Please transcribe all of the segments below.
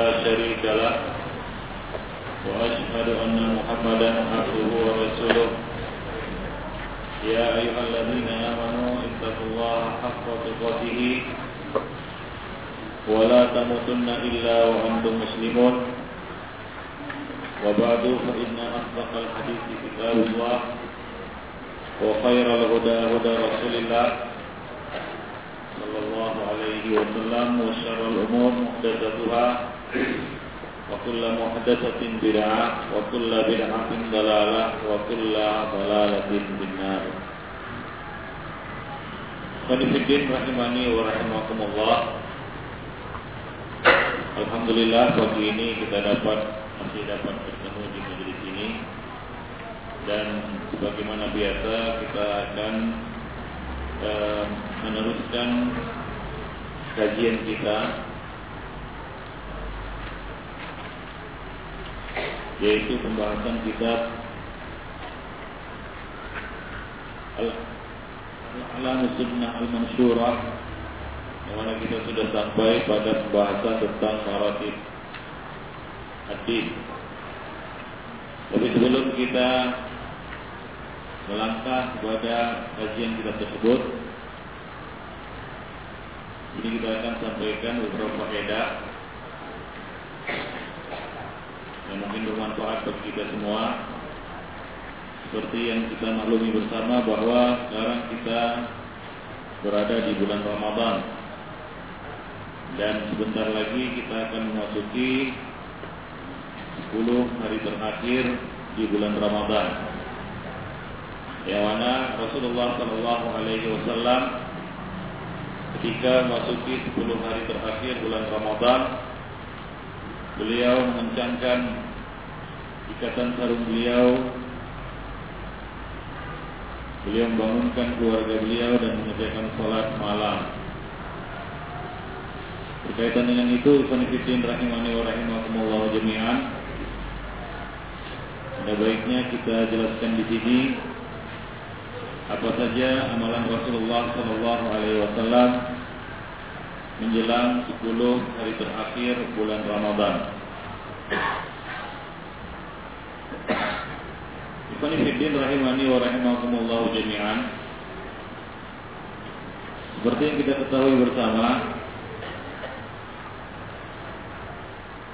لا شريك له. وأشهد أن محمدا عبده ورسوله. يا أيها الذين آمنوا اتقوا الله حق تقاته. ولا تموتن إلا وأنتم مسلمون. وبعد فإن أصدق الحديث كتاب الله. وخير الهدى هدى رسول الله صلى الله عليه وسلم وشر الأمور محدثتها وكل محدثة بدعة وكل بدعة ضلالة وكل ضلالة في النار Khonifuddin rahimani wa rahimakumullah Alhamdulillah pagi ini kita dapat masih dapat bertemu di majelis ini dan sebagaimana biasa kita akan uh, meneruskan kajian kita Yaitu pembahasan kitab Al-Alam Sunnah Al-Mansyurah yang mana kita sudah sampai pada pembahasan tentang maratib hadis. Tapi sebelum kita melangkah kepada kajian kita tersebut, ini kita akan sampaikan beberapa faedah yang mungkin bermanfaat bagi kita semua. Seperti yang kita maklumi bersama bahwa sekarang kita berada di bulan Ramadan dan sebentar lagi kita akan memasuki 10 hari terakhir di bulan Ramadan. Yang mana Rasulullah Shallallahu Alaihi Wasallam ketika memasuki 10 hari terakhir bulan Ramadan, beliau mengencangkan ikatan sarung beliau Beliau membangunkan keluarga beliau dan mengerjakan sholat malam. Berkaitan dengan itu, Ikhwanifidin rahimani wa rahimakumullah jami'an. Ada baiknya kita jelaskan di sini apa saja amalan Rasulullah Shallallahu Alaihi Wasallam menjelang 10 hari terakhir bulan Ramadan. Ikhwanifiddin rahimani wa rahimakumullah jami'an. Seperti yang kita ketahui bersama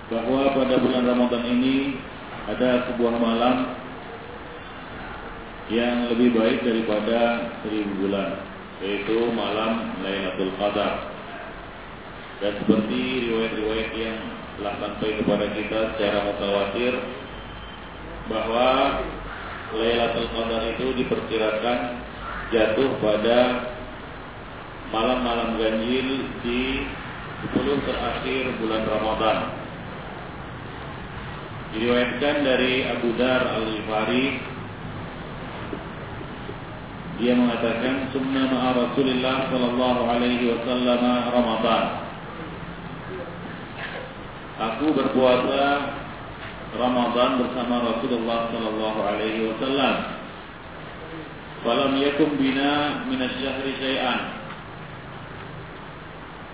Bahwa pada bulan Ramadan ini Ada sebuah malam Yang lebih baik daripada seribu bulan Yaitu malam Lailatul Qadar. Dan seperti riwayat-riwayat yang telah sampai kepada kita secara mutawatir bahwa Lailatul Qadar itu diperkirakan jatuh pada malam-malam ganjil di 10 terakhir bulan Ramadan. Diriwayatkan dari Abu Dar Al-Ghifari dia mengatakan sunna ma'a Rasulullah sallallahu alaihi wasallam Ramadan. Aku berpuasa Ramadan bersama Rasulullah sallallahu alaihi wasallam. Falam yakum bina min asy-syahri syai'an.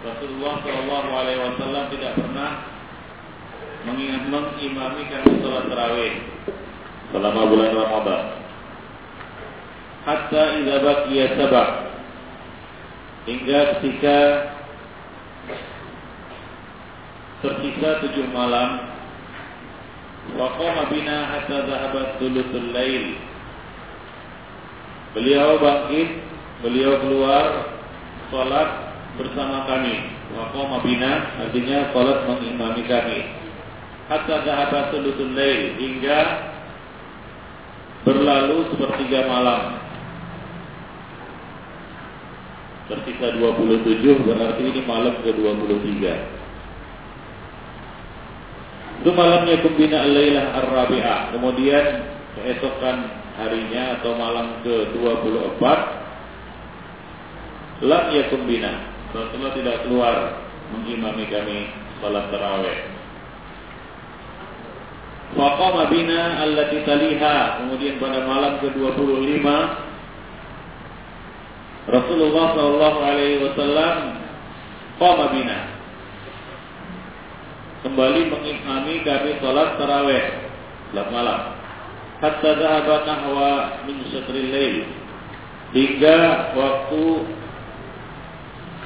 Rasulullah sallallahu alaihi wasallam tidak pernah mengingat mengimami kami salat tarawih selama bulan Ramadan. Hatta idza baqiya sabah hingga ketika tersisa tujuh malam Waqama bina hatta zahabat thuluthul lail. Beliau bangkit, beliau keluar salat bersama kami. Waqama bina artinya salat mengimami kami. Hatta zahabat thuluthul lail hingga berlalu sepertiga malam. Tersisa 27 berarti ini malam ke-23. Itu malamnya kumbina al-lailah ar-rabi'ah. Kemudian keesokan harinya atau malam ke-24 lam yakum bina. Rasulullah tidak keluar mengimami kami salat tarawih. Faqama bina allati taliha. Kemudian pada malam ke-25 Rasulullah sallallahu alaihi wasallam qama bina. Kembali mengimami kami salat tarawih salat malam. Hatta dhahaba nahwa min syatril lail. Hingga waktu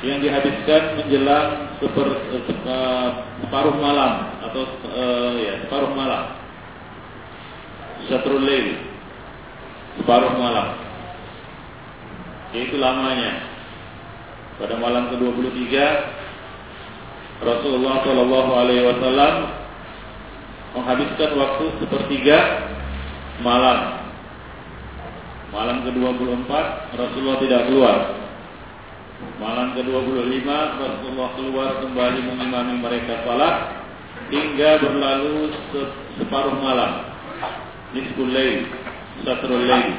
yang dihabiskan menjelang seper, uh, separuh malam atau uh, ya separuh malam. Syatrul lail. Separuh malam. Yaitu lamanya. Pada malam ke-23 Rasulullah Shallallahu alaihi wasallam menghabiskan waktu sepertiga malam. Malam ke-24 Rasulullah tidak keluar Malam ke-25 Rasulullah keluar kembali mengimami mereka salat hingga berlalu separuh malam. Nisful lail, satrul lail.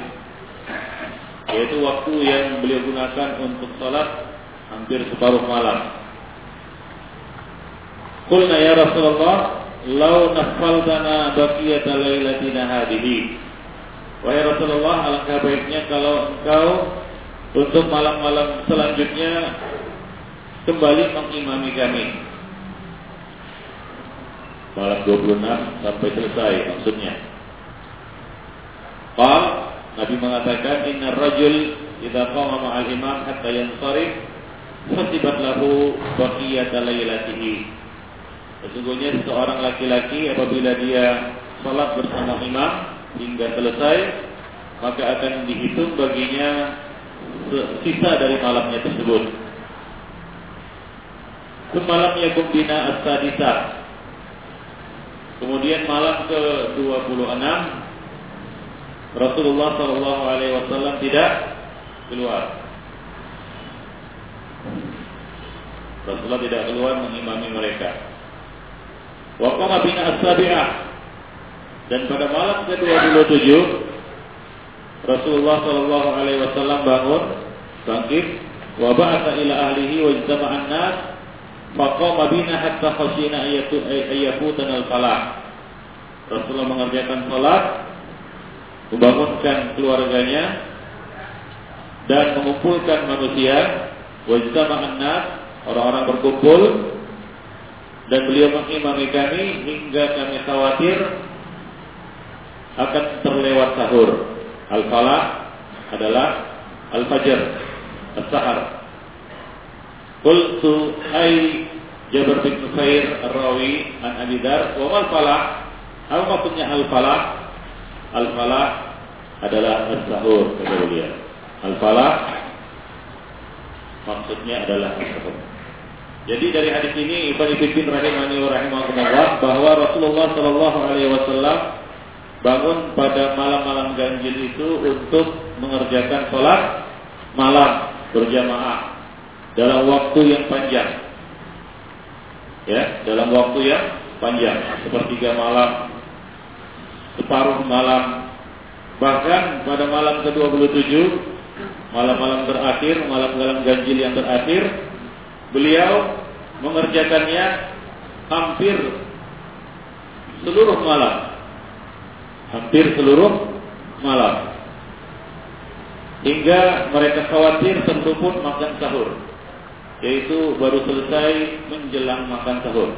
Yaitu waktu yang beliau gunakan untuk salat hampir separuh malam. Qulna ya Rasulullah, "Lau nafaltana baqiyata lailatina hadhihi." Wahai Rasulullah, alangkah baiknya kalau engkau untuk malam-malam selanjutnya kembali mengimami kami. Malam 26 sampai selesai maksudnya. Qal Nabi mengatakan inna rajul idza qama ma'al imam hatta yansarif fasibat lahu baqiyata lailatihi. Sesungguhnya seorang laki-laki apabila dia salat bersama imam hingga selesai maka akan dihitung baginya sisa dari malamnya tersebut. Semalam yakum bina as Kemudian malam ke-26 Rasulullah Shallallahu alaihi wasallam tidak keluar. Rasulullah tidak keluar mengimami mereka. Wa qama bina Dan pada malam ke-27 Rasulullah Shallallahu Alaihi Wasallam bangun, bangkit, wa ba'atha ila ahlihi wa ijtama'an nas faqama bina hatta khashina ayyafutan al-falah. Rasulullah mengerjakan salat, membangunkan keluarganya dan mengumpulkan manusia, wa ijtama'an nas, orang-orang berkumpul dan beliau mengimami kami hingga kami khawatir akan terlewat sahur. Al-falah adalah al-fajr, as-sahar. Qultu ay Jabir bin Nufair Ar-Rawi an Abi wa mal falah? Apa maksudnya al-falah? Al-falah adalah as-sahur kata beliau. Al-falah maksudnya adalah as-sahur. Jadi dari hadis ini Ibnu Ibn rahimani wa rahimahullah bahwa Rasulullah sallallahu alaihi wasallam bangun pada malam-malam ganjil itu untuk mengerjakan sholat malam berjamaah dalam waktu yang panjang. Ya, dalam waktu yang panjang, sepertiga malam, separuh malam, bahkan pada malam ke-27, malam-malam terakhir, malam-malam ganjil yang terakhir, beliau mengerjakannya hampir seluruh malam hampir seluruh malam. Hingga mereka khawatir pun makan sahur, yaitu baru selesai menjelang makan sahur.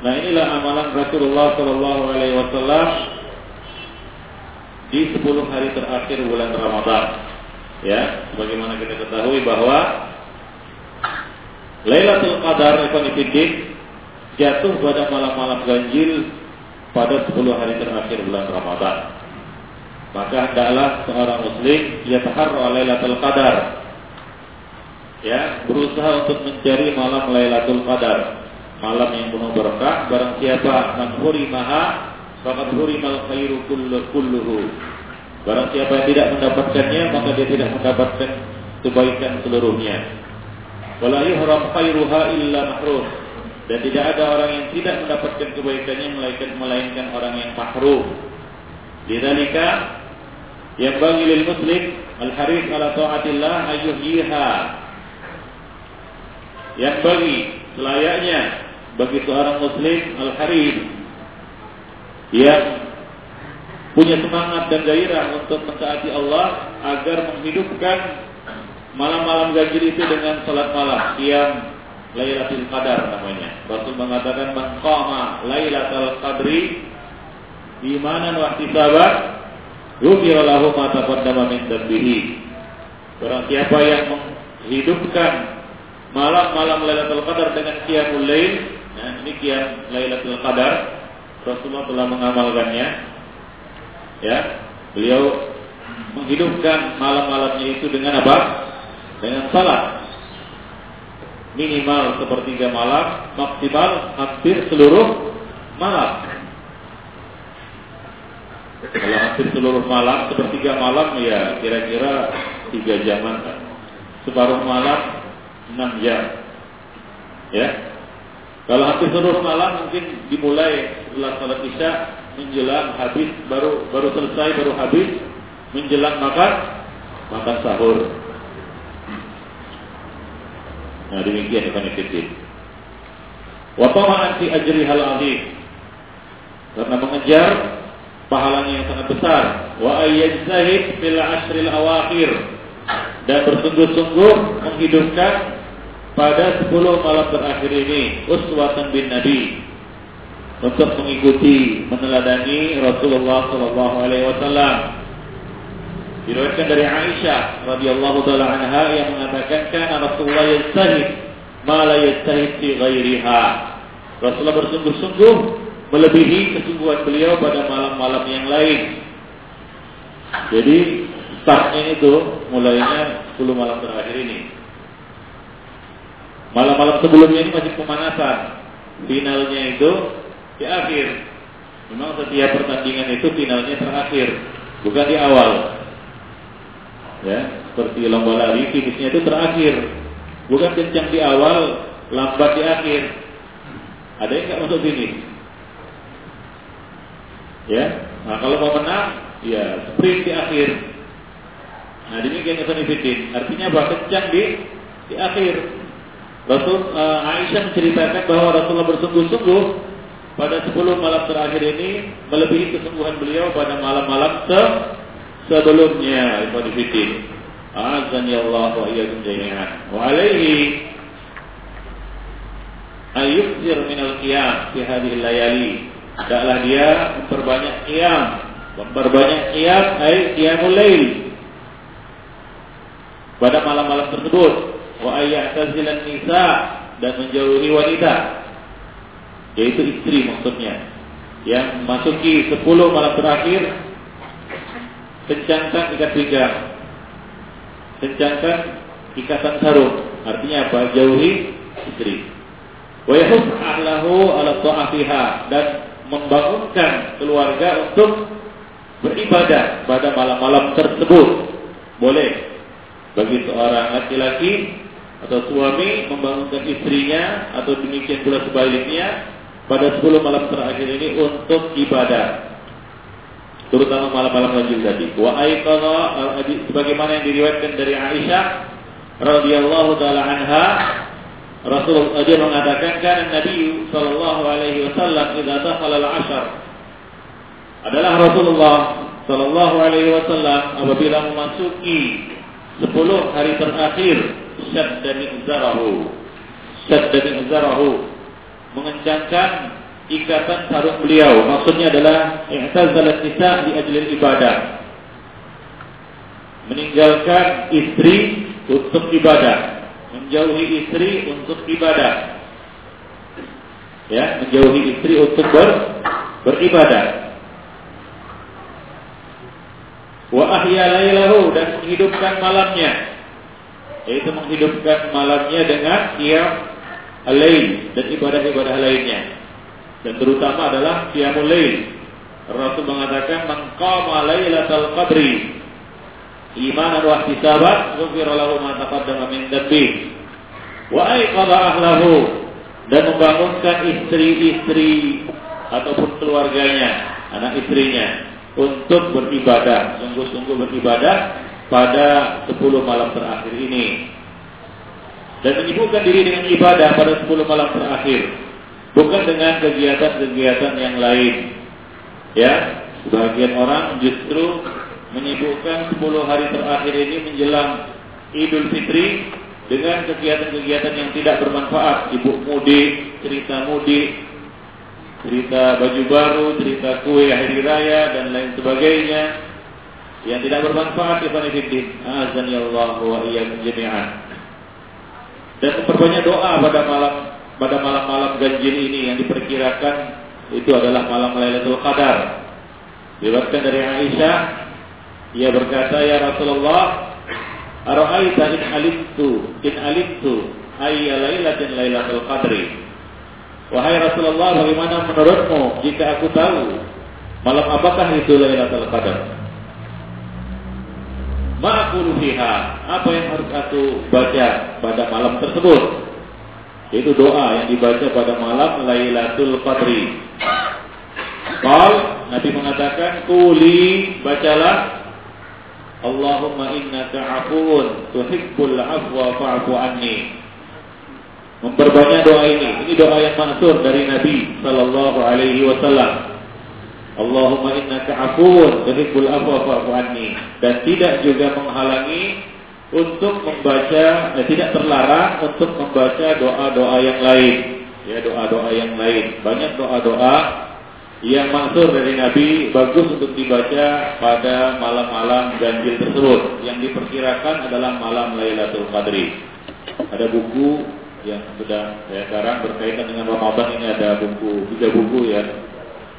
Nah inilah amalan Rasulullah Shallallahu Alaihi Wasallam di 10 hari terakhir bulan Ramadan. Ya, sebagaimana kita ketahui bahwa Lailatul Qadar Ikhwan jatuh pada malam-malam ganjil pada 10 hari terakhir bulan Ramadan. Maka hendaklah seorang muslim ia taharra Lailatul Qadar. Ya, berusaha untuk mencari malam Lailatul Qadar. Malam yang penuh berkah barang siapa man hurimaha faqad hurimal khairu kulluhu. Barang siapa yang tidak mendapatkannya maka dia tidak mendapatkan kebaikan seluruhnya. Wala yuhram khairuha illa mahrum dan tidak ada orang yang tidak mendapatkan kebaikannya melainkan melainkan orang yang mahrum. Lidzalika yang bagi lil muslim al haris ala taatillah ayyuhiha. Yang bagi selayaknya bagi seorang muslim al-harim yang punya semangat dan gairah untuk mentaati Allah agar menghidupkan malam-malam ganjil itu dengan salat malam yang Lailatul Qadar namanya. Rasul mengatakan man Lailatul Qadri imanan wa ihtisaban ghufira lahu ma taqaddama min dhanbihi. Barang siapa yang menghidupkan malam-malam Lailatul Qadar dengan qiyamul lail, nah ini qiyam Lailatul Qadar, Rasulullah telah mengamalkannya. Ya, beliau menghidupkan malam-malamnya itu dengan apa? Dengan salat minimal sepertiga malam, maksimal hampir seluruh malam. Kalau hampir seluruh malam, sepertiga malam ya kira-kira tiga jaman. Separuh malam enam jam. Ya. Kalau hampir seluruh malam mungkin dimulai setelah salat isya menjelang habis baru baru selesai baru habis menjelang makan makan sahur. Nah demikian Ibn Fiddin. Wa tama'an fi ajri hal azim. Karena mengejar pahalanya yang sangat besar. Wa ayyajtahid fil ashril awakhir. Dan bersungguh-sungguh menghidupkan pada 10 malam terakhir ini uswatan bin Nabi untuk mengikuti meneladani Rasulullah sallallahu alaihi wasallam Diriwayatkan dari Aisyah radhiyallahu taala anha yang mengatakan kana Rasulullah yastahid ma la yastahid fi ghairiha. Rasulullah bersungguh-sungguh melebihi kesungguhan beliau pada malam-malam yang lain. Jadi startnya itu mulainya 10 malam terakhir ini. Malam-malam sebelumnya ini masih pemanasan. Finalnya itu di akhir. Memang setiap pertandingan itu finalnya terakhir, bukan di awal ya seperti lomba lari finishnya itu terakhir. Bukan kencang di awal lambat di akhir. Ada yang nggak masuk finish ya nah kalau mau menang ya sprint di akhir. Nah demikian Ibn Fitin artinya bahwa kencang di di akhir. Rasul uh, Aisyah menceritakan bahwa Rasulullah bersungguh-sungguh pada 10 malam terakhir ini melebihi kesungguhan beliau pada malam-malam se sebelumnya Ibn Fitin. Azan ya Allah wa iyyakum jami'an. Wa alaihi ayukzir min al-qiyam fi hadhihi layali. Hendaklah dia memperbanyak qiyam, memperbanyak qiyam ay qiyamul lail. Pada malam-malam tersebut wa ayyatazilan nisa dan menjauhi wanita yaitu istri maksudnya yang masuki 10 malam terakhir kencangkan ikat pinggang, kencangkan ikatan sarung. Artinya apa? Jauhi istri. Wa ahlahu ala dan membangunkan keluarga untuk beribadah pada malam-malam tersebut. Boleh bagi seorang laki-laki atau suami membangunkan istrinya atau demikian pula sebaliknya pada 10 malam terakhir ini untuk ibadah terutama malam-malam ganjil tadi. Wa aiqadha sebagaimana yang diriwayatkan dari Aisyah radhiyallahu taala anha Rasul dia mengatakan kan Nabi sallallahu alaihi wasallam idza dakhala al-ashr. Adalah Rasulullah sallallahu alaihi wasallam apabila memasuki 10 hari terakhir syadda mizarahu. Syadda mizarahu. Mengencangkan ikatan sarung beliau. Maksudnya adalah i'tazalat nisa di ajlil ibadah. Meninggalkan istri untuk ibadah, menjauhi istri untuk ibadah. Ya, menjauhi istri untuk ber, beribadah. Wa ahya lailahu dan menghidupkan malamnya. Yaitu menghidupkan malamnya dengan qiyam alain dan ibadah-ibadah lainnya dan terutama adalah qiyamul lail. Rasul mengatakan man qama lailatal qadri imanan wa ihtisaban ghufira lahu ma taqaddama min dhanbi wa ayqadha ahlahu dan membangunkan istri-istri ataupun keluarganya, anak istrinya untuk beribadah, sungguh-sungguh beribadah pada 10 malam terakhir ini. dan menyibukkan diri dengan ibadah pada 10 malam terakhir, bukan dengan kegiatan-kegiatan yang lain. Ya, sebagian orang justru menyibukkan 10 hari terakhir ini menjelang Idul Fitri dengan kegiatan-kegiatan yang tidak bermanfaat, sibuk mudik, cerita mudik, cerita baju baru, cerita kue hari raya dan lain sebagainya yang tidak bermanfaat Ibn Fiddin. Azan ya Allah wa iyyakum. Dan memperbanyak doa pada malam pada malam-malam ganjil ini yang diperkirakan itu adalah malam Lailatul Qadar. Diriwayatkan dari Aisyah, ia berkata, "Ya Rasulullah, ara'aita in alimtu in alimtu ayya lailatin Lailatul Qadri?" Wahai Rasulullah, bagaimana menurutmu jika aku tahu malam apakah itu Lailatul Qadar? Ma'akulu fiha, apa yang harus aku baca pada malam tersebut? Itu doa yang dibaca pada malam Lailatul Qadri. Qal Nabi mengatakan, "Quli bacalah Allahumma innaka 'afuwun tuhibbul 'afwa fa'fu anni." Memperbanyak doa ini. Ini doa yang mansur dari Nabi sallallahu alaihi wasallam. Allahumma innaka 'afuwun tuhibbul 'afwa fa'fu anni. Dan tidak juga menghalangi untuk membaca eh, tidak terlarang untuk membaca doa-doa yang lain. Ya, doa-doa yang lain. Banyak doa-doa yang maksur dari Nabi bagus untuk dibaca pada malam-malam ganjil tersebut yang diperkirakan adalah malam Lailatul Qadri. Ada buku yang sudah saya sekarang berkaitan dengan Ramadan ini ada buku tiga buku ya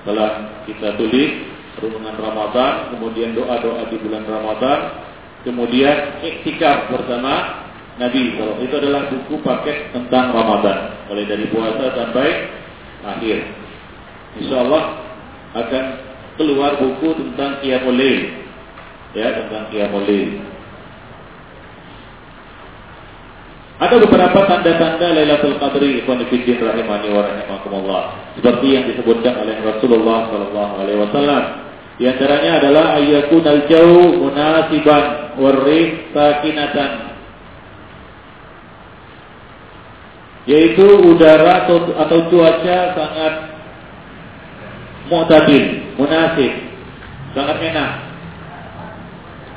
telah kita tulis renungan Ramadan kemudian doa-doa di bulan Ramadan kemudian iktikaf bersama Nabi. Kalau itu adalah buku paket tentang Ramadan. Mulai dari puasa sampai akhir. Insya Allah akan keluar buku tentang Qiyamul Ya, tentang Qiyamul Ada beberapa tanda-tanda Lailatul Qadri ikhwan rahimani wa rahimakumullah. Seperti yang disebutkan oleh Rasulullah sallallahu alaihi wasallam. Di antaranya adalah ayyakun al-jaw munasiban warrih sakinatan. Yaitu udara atau, atau cuaca sangat mu'tadil, munasib, sangat enak,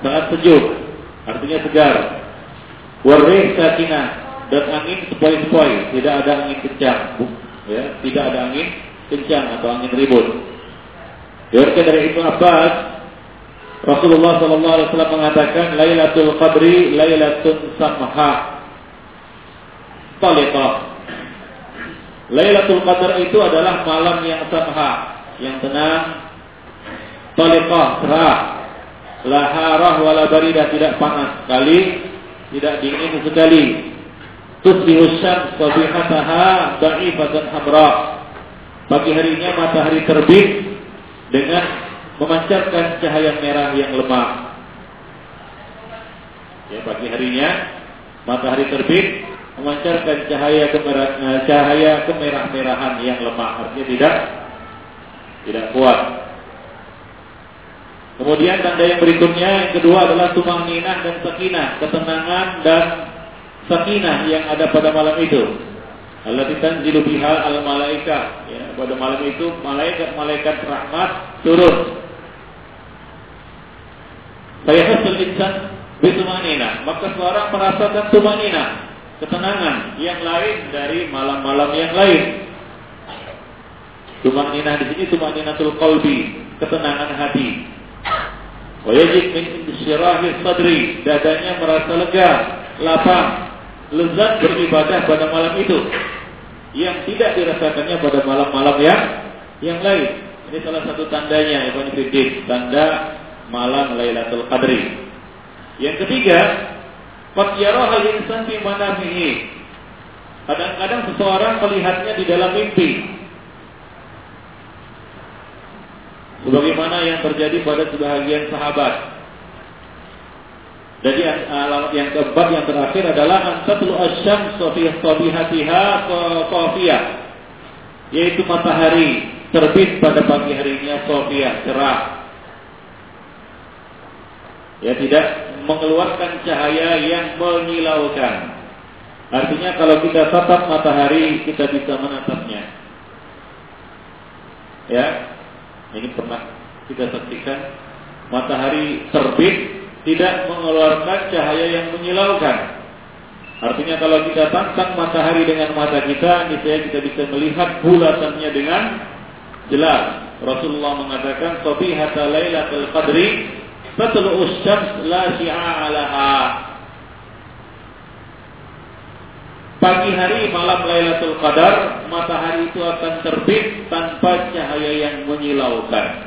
sangat sejuk, artinya segar. Warih sakinah dan angin sepoi-sepoi, tidak ada angin kencang, ya, tidak ada angin kencang atau angin ribut. Diriwayatkan dari Ibnu Abbas, Rasulullah sallallahu alaihi mengatakan Lailatul Qadri Lailatul Samha. Taliqah. Lailatul Qadar itu adalah malam yang samha, yang tenang, taliqah, cerah, laharah wala baridah tidak panas sekali, tidak dingin sekali. Tusbihu syams sabihataha da'ifatan hamra. Pagi harinya matahari terbit dengan memancarkan cahaya merah yang lemah. Ya, pagi harinya matahari terbit memancarkan cahaya kemerah, eh, cahaya kemerah-merahan yang lemah. Artinya tidak tidak kuat. Kemudian tanda yang berikutnya yang kedua adalah tumangninah dan sakinah, ketenangan dan sakinah yang ada pada malam itu. Allah tanzilu biha al malaika. Ya, pada malam itu malaikat-malaikat rahmat turun. Saya hasil insan bitumanina. Maka seorang merasakan tumanina, ketenangan yang lain dari malam-malam yang lain. Tumanina di sini tumaninatul qalbi, ketenangan hati. Wa yajid min insyirahi sadri, dadanya merasa lega, lapang, lezat beribadah pada malam itu yang tidak dirasakannya pada malam-malam yang yang lain. Ini salah satu tandanya Ibn Fiddin, tanda malam Lailatul Qadri. Yang ketiga, qad yarahal insan fi manamihi. Kadang-kadang seseorang melihatnya di dalam mimpi. sebagaimana yang terjadi pada sebagian sahabat. Jadi alamat yang keempat yang terakhir adalah antatul asyam sofiyah sofihatiha sofiyah yaitu matahari terbit pada pagi harinya sofiyah cerah. Ya tidak mengeluarkan cahaya yang menyilaukan. Artinya kalau kita tatap matahari, kita bisa menatapnya. Ya, ini pernah kita saksikan matahari terbit tidak mengeluarkan cahaya yang menyilaukan. Artinya kalau kita tantang matahari dengan mata kita, niscaya kita bisa melihat bulatannya dengan jelas. Rasulullah mengatakan, "Sabihata lailatul qadri tatlu'us syams la syi'a 'alaha." Pagi hari malam Lailatul Qadar, matahari itu akan terbit tanpa cahaya yang menyilaukan.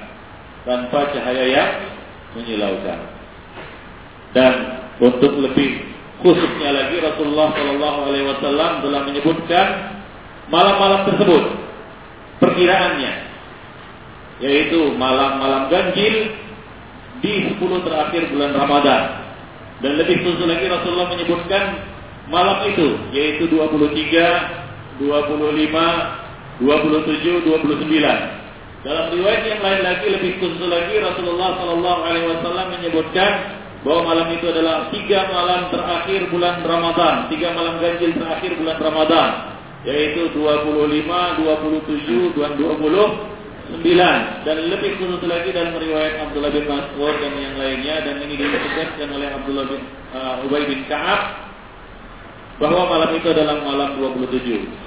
Tanpa cahaya yang menyilaukan. Dan untuk lebih khususnya lagi Rasulullah Shallallahu Alaihi Wasallam telah menyebutkan malam-malam tersebut perkiraannya yaitu malam-malam ganjil di 10 terakhir bulan Ramadan dan lebih khusus lagi Rasulullah menyebutkan malam itu yaitu 23, 25, 27, 29. Dalam riwayat yang lain lagi lebih khusus lagi Rasulullah Shallallahu Alaihi Wasallam menyebutkan bahwa malam itu adalah tiga malam terakhir bulan Ramadan, tiga malam ganjil terakhir bulan Ramadan, yaitu 25, 27, dan 29 dan lebih khusus lagi dalam riwayat Abdullah bin Mas'ud dan yang lainnya. Dan ini disebutkan oleh Abdullah bin uh, Ubay bin Ka'ab. Bahwa malam itu adalah malam 27.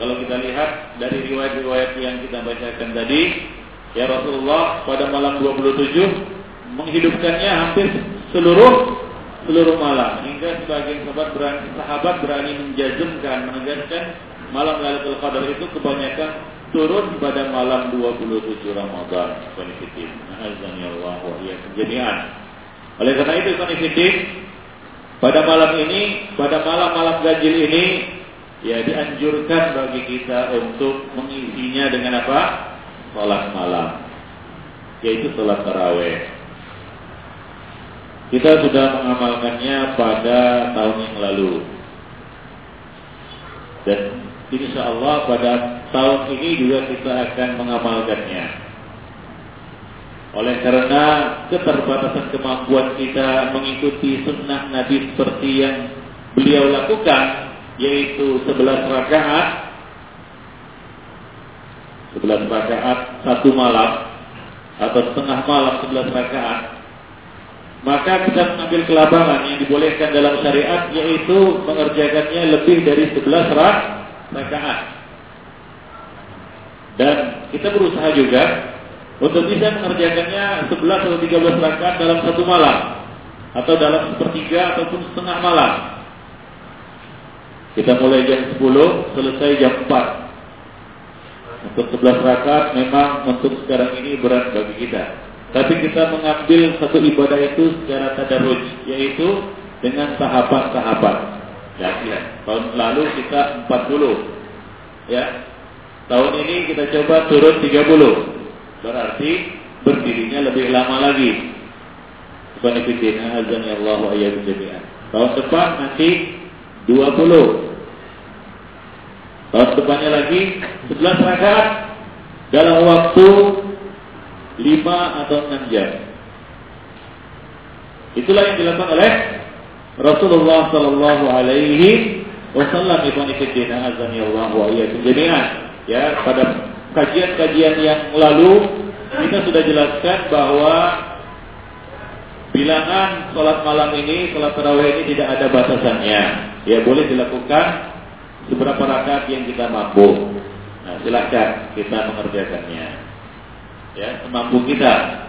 Kalau kita lihat dari riwayat-riwayat yang kita bacakan tadi, ya Rasulullah pada malam 27 menghidupkannya hampir seluruh seluruh malam hingga sebagian sahabat berani, sahabat berani menjazmkan menegaskan malam Lailatul Qadar itu kebanyakan turun pada malam 27 Ramadan. Konfidin. Allah wa jami'an. Oleh karena itu konfidin pada malam ini, pada malam-malam ganjil ini, ya dianjurkan bagi kita untuk mengisinya dengan apa? Salat malam, yaitu salat taraweh. Kita sudah mengamalkannya pada tahun yang lalu. Dan insya Allah pada tahun ini juga kita akan mengamalkannya. Oleh karena keterbatasan kemampuan kita mengikuti sunnah Nabi seperti yang beliau lakukan, yaitu 11 rakaat, 11 rakaat satu malam atau setengah malam 11 rakaat, maka kita mengambil kelabangan yang dibolehkan dalam syariat yaitu mengerjakannya lebih dari 11 rakaat. Dan kita berusaha juga untuk bisa mengerjakannya 11 atau 13 rakaat dalam satu malam atau dalam sepertiga ataupun setengah malam. Kita mulai jam 10, selesai jam 4. Untuk 11 rakaat memang untuk sekarang ini berat bagi kita. Tapi kita mengambil satu ibadah itu secara tadarruj, yaitu dengan tahapan-tahapan. Ya, ya. Tahun lalu kita 40. Ya. Tahun ini kita coba turun 30. Berarti berdirinya lebih lama lagi. Qanifidina azan ya Allah wa jami'an. Tahun depan nanti 20. Tahun depannya lagi 11 rakaat dalam waktu 5 atau 6 jam. Itulah yang dilakukan oleh Rasulullah Sallallahu Alaihi Wasallam ibn azan ya Allah wa jami'an. Ya, pada kajian-kajian yang lalu kita sudah jelaskan bahwa bilangan sholat malam ini, sholat tarawih ini tidak ada batasannya. Ya boleh dilakukan seberapa rakaat yang kita mampu. Nah silahkan kita mengerjakannya. Ya semampu kita.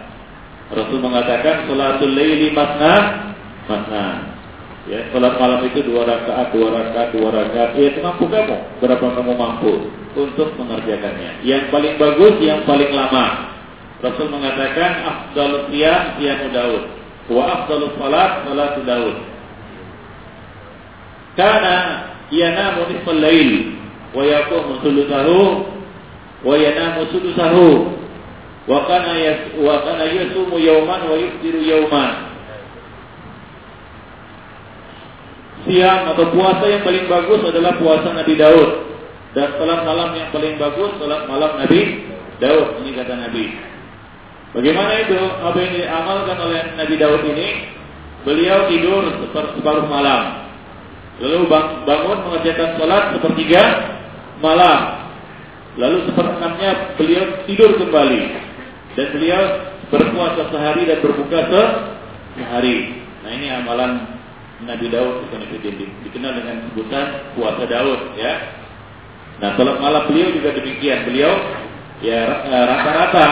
Rasul mengatakan sholatul laili matna matna Ya, sholat malam itu dua rakaat, dua rakaat, dua rakaat. Ya, itu mampu kamu. Berapa kamu mampu untuk mengerjakannya. Yang paling bagus, yang paling lama. Rasul mengatakan, afdal siyam, siyam Daud. Wa afdal salat, salat Daud. Karena yanamu nisfal lail wa yaqumu sulusahu wa yanamu sulusahu wa kana wa kana yasumu yawman wa yuftiru yawman siang atau puasa yang paling bagus adalah puasa Nabi Daud dan salat malam yang paling bagus salat malam Nabi Daud ini kata Nabi. Bagaimana itu apa yang diamalkan oleh Nabi Daud ini? Beliau tidur separuh malam. Lalu bangun mengerjakan sholat sepertiga malam. Lalu seperenamnya beliau tidur kembali. Dan beliau berpuasa sehari dan berbuka sehari. Nah ini amalan Nabi Daud dikenal dengan sebutan puasa Daud ya. Nah sholat malam beliau juga demikian. Beliau ya eh, rata-rata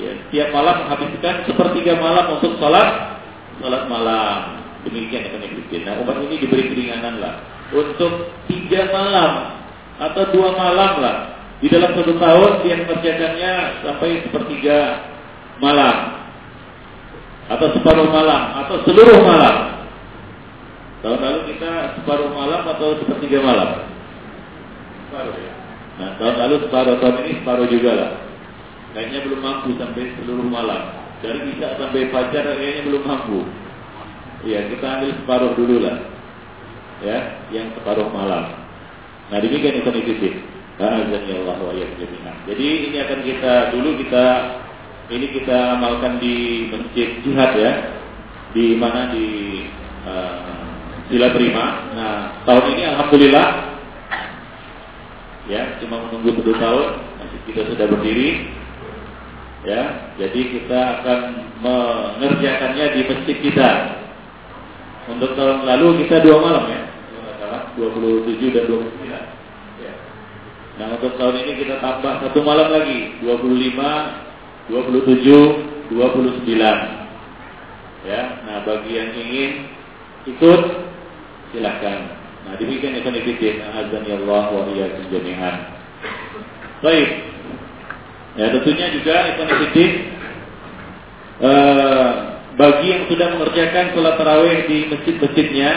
ya, setiap malam menghabiskan sepertiga malam untuk sholat sholat malam. Demikian yang Ibn Nah umat ini diberi keringanan lah untuk tiga malam atau dua malam lah di dalam satu tahun dia mengerjakannya sampai sepertiga malam atau separuh malam atau seluruh malam. Tahun lalu kita separuh malam atau sepertiga malam? Separuh ya. Nah tahun lalu separuh, tahun ini separuh juga lah. Kayaknya belum mampu sampai seluruh malam. Dari bisa sampai fajar kayaknya belum mampu. Ya kita ambil separuh dulu lah. Ya, yang separuh malam. Nah demikian itu wa Jadi ini akan kita dulu kita ini kita amalkan di masjid jihad ya, di mana? Di uh, Sila Prima. Nah tahun ini alhamdulillah ya cuma menunggu satu tahun masjid kita sudah berdiri ya. Jadi kita akan mengerjakannya di masjid kita. Untuk tahun lalu kita dua malam ya 27 dan 29 ya. Nah untuk tahun ini kita tambah satu malam lagi 25 27, 29. Ya, nah bagi yang ingin ikut silahkan. Nah demikian Ibn Ibn Azan ya Allah wa iyyakum jami'an. Baik. Ya tentunya juga Ibn Ibn eh, bagi yang sudah mengerjakan sholat tarawih di masjid-masjidnya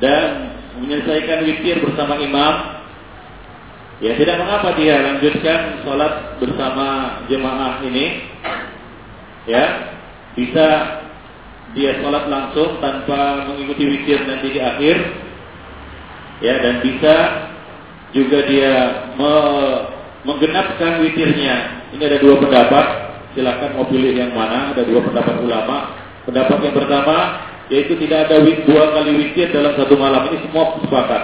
dan menyelesaikan witir bersama imam Ya tidak mengapa dia lanjutkan sholat bersama jemaah ini. Ya, bisa dia sholat langsung tanpa mengikuti witir nanti di akhir. Ya, dan bisa juga dia me menggenapkan witirnya. Ini ada dua pendapat. Silakan mau pilih yang mana. Ada dua pendapat ulama. Pendapat yang pertama yaitu tidak ada dua kali witir dalam satu malam. Ini semua sepakat.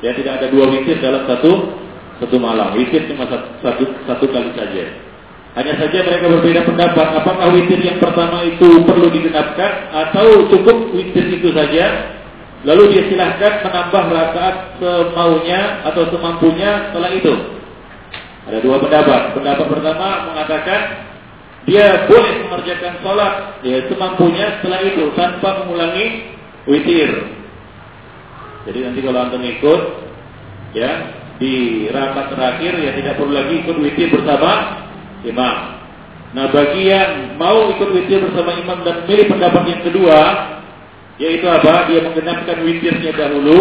Ya tidak ada dua witir dalam satu satu malam. Witir cuma satu, satu, kali saja. Hanya saja mereka berbeda pendapat. Apakah witir yang pertama itu perlu digenapkan atau cukup witir itu saja? Lalu dia silahkan menambah rakaat semaunya atau semampunya setelah itu. Ada dua pendapat. Pendapat pertama mengatakan dia boleh mengerjakan sholat ya, semampunya setelah itu tanpa mengulangi witir. Jadi nanti kalau antum ikut, ya di rapat terakhir ya tidak perlu lagi ikut witir bersama imam. Nah bagi yang mau ikut witir bersama imam dan pilih pendapat yang kedua, yaitu apa? Dia menggenapkan witirnya dahulu,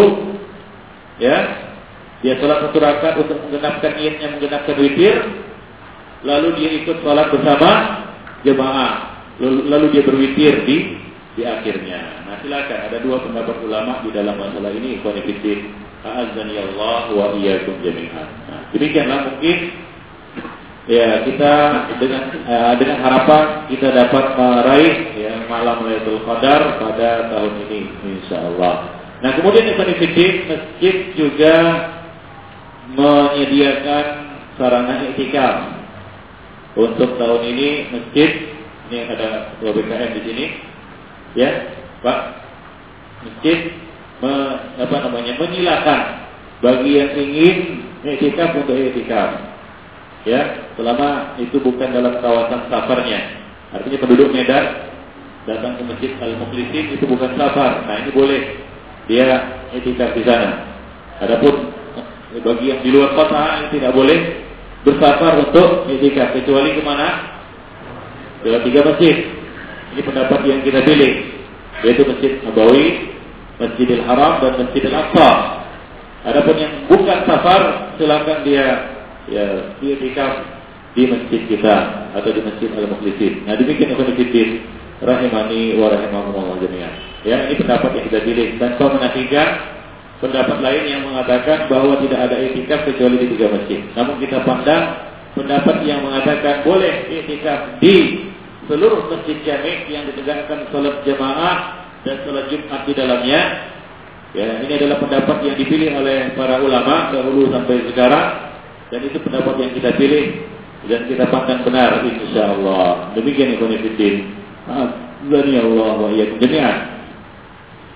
ya. Dia sholat satu rakaat untuk menggenapkan niatnya menggenapkan witir, lalu dia ikut sholat bersama jemaah, lalu, lalu dia berwitir di di akhirnya. Nah silakan ada dua pendapat ulama di dalam masalah ini, ikhwan A'azzani Allah wa iyyakum jami'an. Nah, demikianlah mungkin ya kita dengan uh, dengan harapan kita dapat meraih ya malam Lailatul Qadar pada tahun ini insyaallah. Nah, kemudian yang penting masjid juga menyediakan sarana iktikaf. Untuk tahun ini masjid ini ada dua BKM di sini. Ya, Pak. Masjid me, apa namanya menyilakan bagi yang ingin etikaf untuk etikaf. Ya, selama itu bukan dalam kawasan safarnya. Artinya penduduk Medan datang ke masjid Al Muklisin itu bukan safar. Nah, ini boleh dia etikaf di sana. Adapun bagi yang di luar kota ini tidak boleh bersafar untuk etikaf kecuali ke mana? Dalam tiga masjid. Ini pendapat yang kita pilih yaitu Masjid Nabawi, Masjidil Haram dan Masjidil Aqsa. Adapun yang bukan safar, silakan dia ya dia tikaf di masjid kita atau di masjid Al Mukhlisin. Nah demikian Ibnu Fiddin rahimani wa rahimakumullah jami'an. Ya ini pendapat yang kita pilih dan kau menafikan pendapat lain yang mengatakan bahwa tidak ada itikaf kecuali di tiga masjid. Namun kita pandang pendapat yang mengatakan boleh itikaf di seluruh masjid jami yang ditegakkan sholat jamaah dan sholat Jumat di dalamnya Ya, ini adalah pendapat yang dipilih oleh para ulama dahulu sampai sekarang dan itu pendapat yang kita pilih dan kita pandang benar insya Allah. Demikian ikhwan Azani Allah wa iyyakum.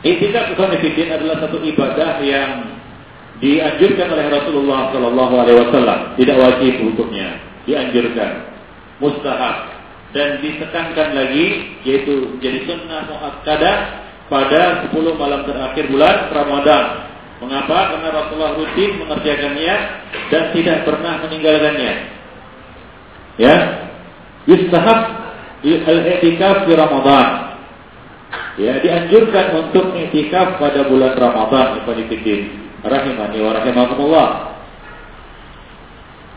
Itikaf ikhwan adalah satu ibadah yang dianjurkan oleh Rasulullah Shallallahu Alaihi Wasallam. Tidak wajib untuknya, dianjurkan, mustahab dan ditekankan lagi yaitu jadi sunnah muakkadah pada 10 malam terakhir bulan Ramadan. Mengapa? Karena Rasulullah rutin mengerjakannya dan tidak pernah meninggalkannya. Ya. Yustahab al-i'tikaf di Ramadan. Ya, dianjurkan untuk i'tikaf pada bulan Ramadan, Ibnu Rahimani wa rahimakumullah.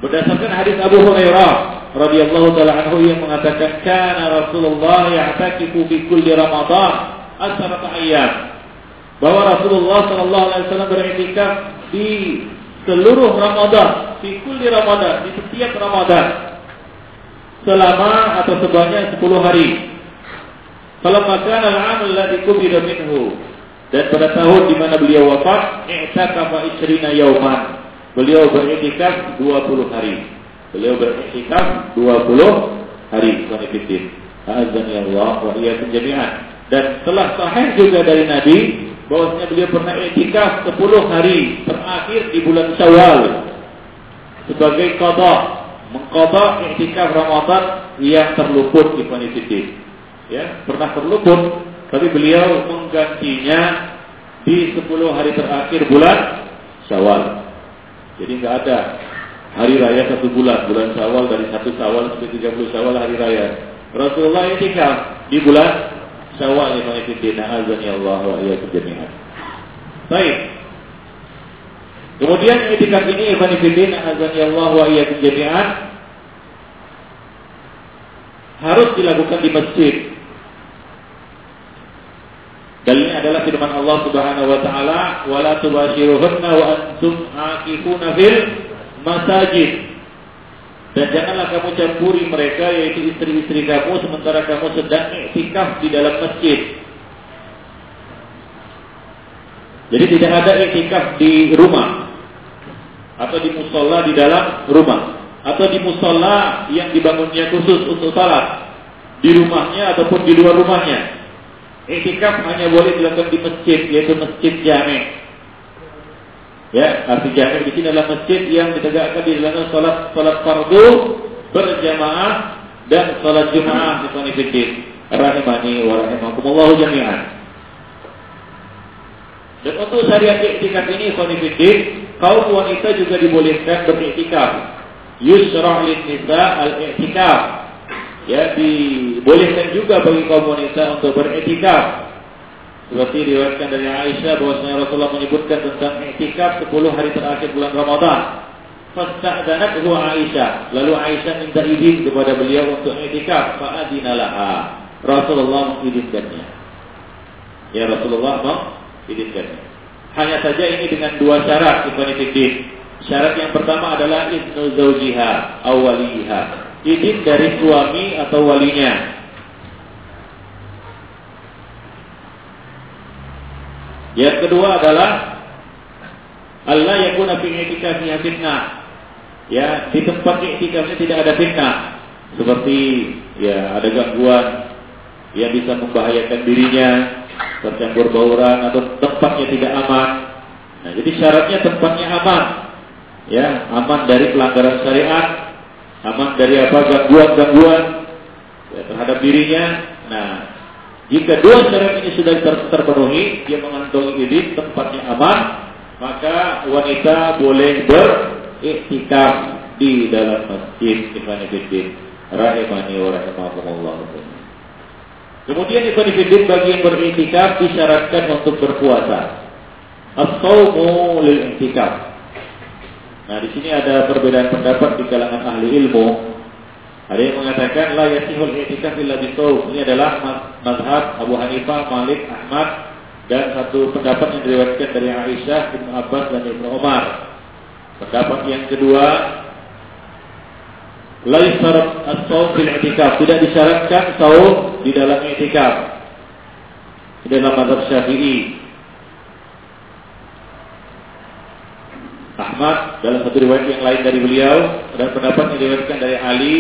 Berdasarkan hadis Abu Hurairah radhiyallahu taala anhu yang mengatakan kana Rasulullah ya'takifu fi kulli Ramadan asharata ayyam. Bahwa Rasulullah sallallahu alaihi wasallam beriktikaf di seluruh Ramadan, di kulli Ramadan, di setiap Ramadan. Selama atau sebanyak 10 hari. Kalau makan al-am alladhi kubida minhu. Dan pada tahun di mana beliau wafat, i'takafa isrina yauman. Beliau beriktikaf 20 hari. Beliau beriktikaf 20 hari. Azan ya Allah wa iyyakum jami'an. Dan telah sahih juga dari Nabi bahwasanya beliau pernah etikaf 10 hari terakhir di bulan Syawal sebagai qada, mengqada etikaf Ramadan yang terluput di Fanifidin. Ya, pernah terluput tapi beliau menggantinya di 10 hari terakhir bulan Syawal. Jadi nggak ada hari raya satu bulan, bulan Syawal dari satu Syawal sampai 30 Syawal hari raya. Rasulullah etikaf di bulan Syawal lima fiddin azani Allah wa iyyakum jami'an. Baik. Kemudian etikaf ini ikhwan fiddin azani Allah wa iyyakum jami'an harus dilakukan di masjid. Dalilnya adalah firman Allah Subhanahu wa taala, "Wala tubashiruhunna wa antum aqifuna fil masajid." Dan janganlah kamu campuri mereka yaitu istri-istri kamu sementara kamu sedang iktikaf di dalam masjid. Jadi tidak ada iktikaf di rumah atau di musola di dalam rumah atau di musola yang dibangunnya khusus untuk salat di rumahnya ataupun di luar rumahnya. Iktikaf hanya boleh dilakukan di masjid yaitu masjid jami'. Ya, arti jami' di sini adalah masjid yang ditegakkan di dalamnya salat salat fardu berjamaah dan salat Jumat di Konifidin. Rahimani wa rahimakumullah jami'an. Dan untuk syariat iktikaf ini Konifidin, kaum wanita juga dibolehkan beriktikaf. Yusra' lin nisa al-i'tikaf. Ya, dibolehkan juga bagi kaum wanita untuk beriktikaf seperti diriwayatkan dari Aisyah bahwasanya Rasulullah menyebutkan tentang iktikaf 10 hari terakhir bulan Ramadan. Fasta'danathu Aisyah. Lalu Aisyah minta izin kepada beliau untuk iktikaf. Fa'adinalaha. Rasulullah mengizinkannya. Ya Rasulullah mengizinkannya. Hanya saja ini dengan dua syarat Ibn Syarat yang pertama adalah idnu zawjiha awaliha. Izin dari suami atau walinya. Yang kedua adalah Allah yang guna fi i'tikafnya fitnah. Ya, di tempat i'tikafnya tidak ada fitnah. Seperti ya ada gangguan yang bisa membahayakan dirinya, tercampur bauran atau tempatnya tidak aman. Nah, jadi syaratnya tempatnya aman. Ya, aman dari pelanggaran syariat, aman dari apa gangguan-gangguan ya, terhadap dirinya. Nah, jika dua syarat ini sudah ter terpenuhi, dia mengantongi izin, tempatnya aman, maka wanita boleh beriktikaf di dalam masjid Ibn Fiddin. Rahimani wa rahimakumullah. Kemudian Ibn Fiddin bagi yang beriktikaf disyaratkan untuk berpuasa. As-sawmu lil. Nah, di sini ada perbedaan pendapat di kalangan ahli ilmu ada yang mengatakan la yasihul i'tikaf illa bisawm. Ini adalah mazhab Abu Hanifah, Malik, Ahmad dan satu pendapat yang diriwayatkan dari Aisyah, Ibnu Abbas dan Ibnu Umar. Pendapat yang kedua la yusyarat as-saum bil i'tikaf. Tidak disyaratkan saum di dalam i'tikaf. Di dalam mazhab Syafi'i. Ahmad dalam satu riwayat yang lain dari beliau dan pendapat yang diriwayatkan dari Ali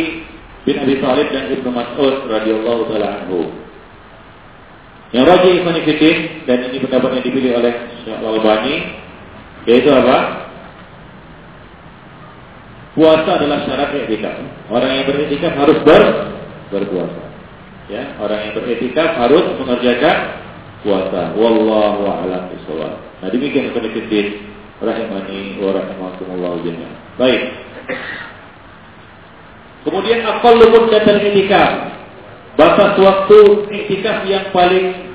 bin Abi Thalib dan Ibnu Mas'ud radhiyallahu taala anhu. Yang Ibnu Fitin dan ini pendapat yang dipilih oleh Syekh Al-Albani yaitu apa? Puasa adalah syarat etikaf. Orang yang beretikaf harus ber berpuasa. Ya, orang yang beretikaf harus mengerjakan puasa. Wallahu a'lam bishawab. Nah, demikian Ibnu Fitin rahimani wa rahimakumullah jami'an. Baik. Kemudian aqallu muddatal i'tikaf. Batas waktu i'tikaf yang paling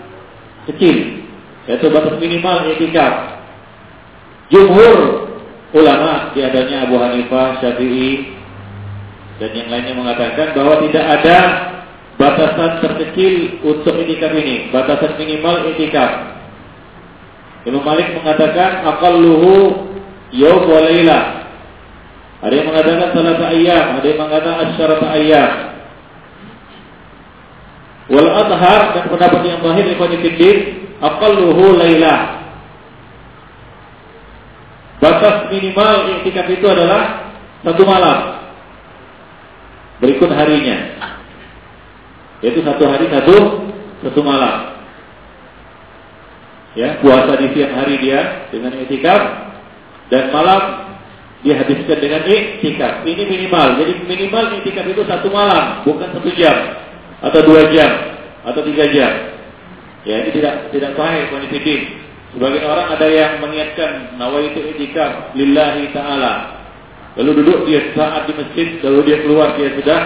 kecil yaitu batas minimal i'tikaf. Jumhur ulama di adanya Abu Hanifah, Syafi'i dan yang lainnya mengatakan bahwa tidak ada batasan terkecil untuk i'tikaf ini, batasan minimal i'tikaf. Imam Malik mengatakan aqalluhu yawm wa lailah ada yang mengatakan salat ayam, ada yang mengatakan asyarat ayam. Wal adhar dan pendapat yang zahir ikhwan fillah aqalluhu lailah. Batas minimal i'tikaf itu adalah satu malam. Berikut harinya. Yaitu satu hari satu satu malam. Ya, puasa di siang hari dia dengan i'tikaf dan malam dihabiskan dengan iktikaf. Ini minimal. Jadi minimal iktikaf itu satu malam, bukan satu jam atau dua jam atau tiga jam. Ya ini tidak tidak sahih konfidin. Sebagian orang ada yang mengingatkan nawaitu iktikaf lillahi taala. Lalu duduk dia saat di masjid, lalu dia keluar dia sudah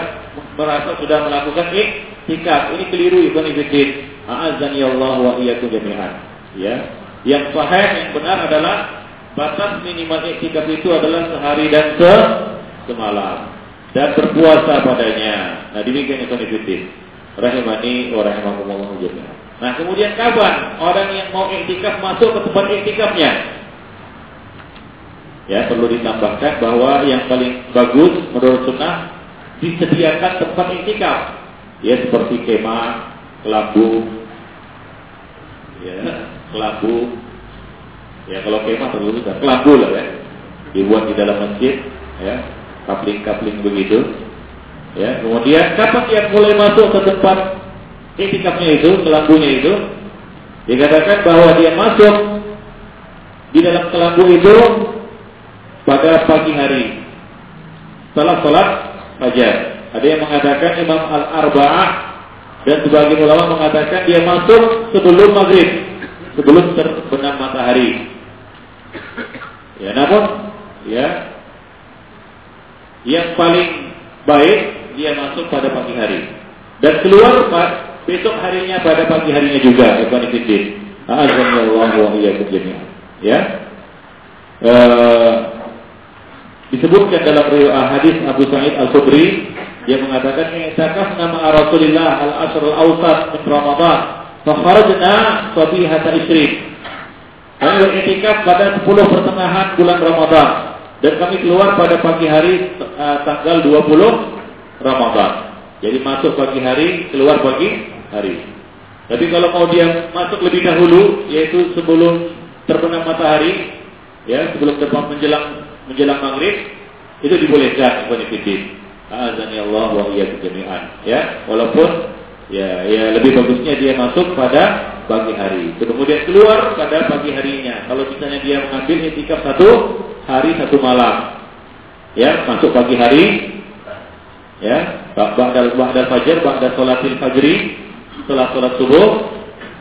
merasa sudah melakukan iktikaf. Ini keliru ibn Ibn A'azani Allah wa iyyakum jami'an. Ya. Yang sahih yang benar adalah Batas minimal iktikaf itu adalah sehari dan se semalam dan berpuasa padanya. Nah demikian itu nih Rahimani wa rahimakumullah. Nah kemudian kapan orang yang mau iktikaf masuk ke tempat iktikafnya? Ya perlu ditambahkan bahwa yang paling bagus menurut sunnah disediakan tempat iktikaf. Ya seperti kemah, kelambu, ya kelambu, Ya kalau kemah perlu juga kelambu lah ya. Dibuat di dalam masjid, ya, kapling-kapling begitu. Ya, kemudian kapan dia mulai masuk ke tempat itikafnya itu, kelambunya itu? Dikatakan bahwa dia masuk di dalam kelambu itu pada pagi hari. Setelah sholat fajar. Ada yang mengatakan Imam Al-Arba'ah dan sebagian ulama mengatakan dia masuk sebelum maghrib, sebelum terbenam matahari. Ya, namun ya yang paling baik dia masuk pada pagi hari dan keluar besok harinya pada pagi harinya juga Ibn Fiddin. Allah wa. Ya. Disebutkan dalam riwayat hadis Abu Sa'id Al-Khudri dia mengatakan i'tikaf nama Rasulullah al-asr al-awsat min Ramadan fa kharajna sabihata kami beriktikaf pada 10 pertengahan bulan Ramadan dan kami keluar pada pagi hari uh, tanggal 20 Ramadan. Jadi masuk pagi hari, keluar pagi hari. Tapi kalau mau dia masuk lebih dahulu, yaitu sebelum terbenam matahari, ya sebelum terbang menjelang menjelang maghrib, itu dibolehkan Ibn Azani Allah wa iyyakum jami'an. Ya, walaupun ya ya lebih bagusnya dia masuk pada pagi hari. Kemudian keluar pada pagi harinya. Kalau misalnya dia mengambil etikaf satu hari satu malam, ya masuk pagi hari, ya ba'dal ba'dal fajar, ba'dal sholatil fajri, setelah sholat subuh,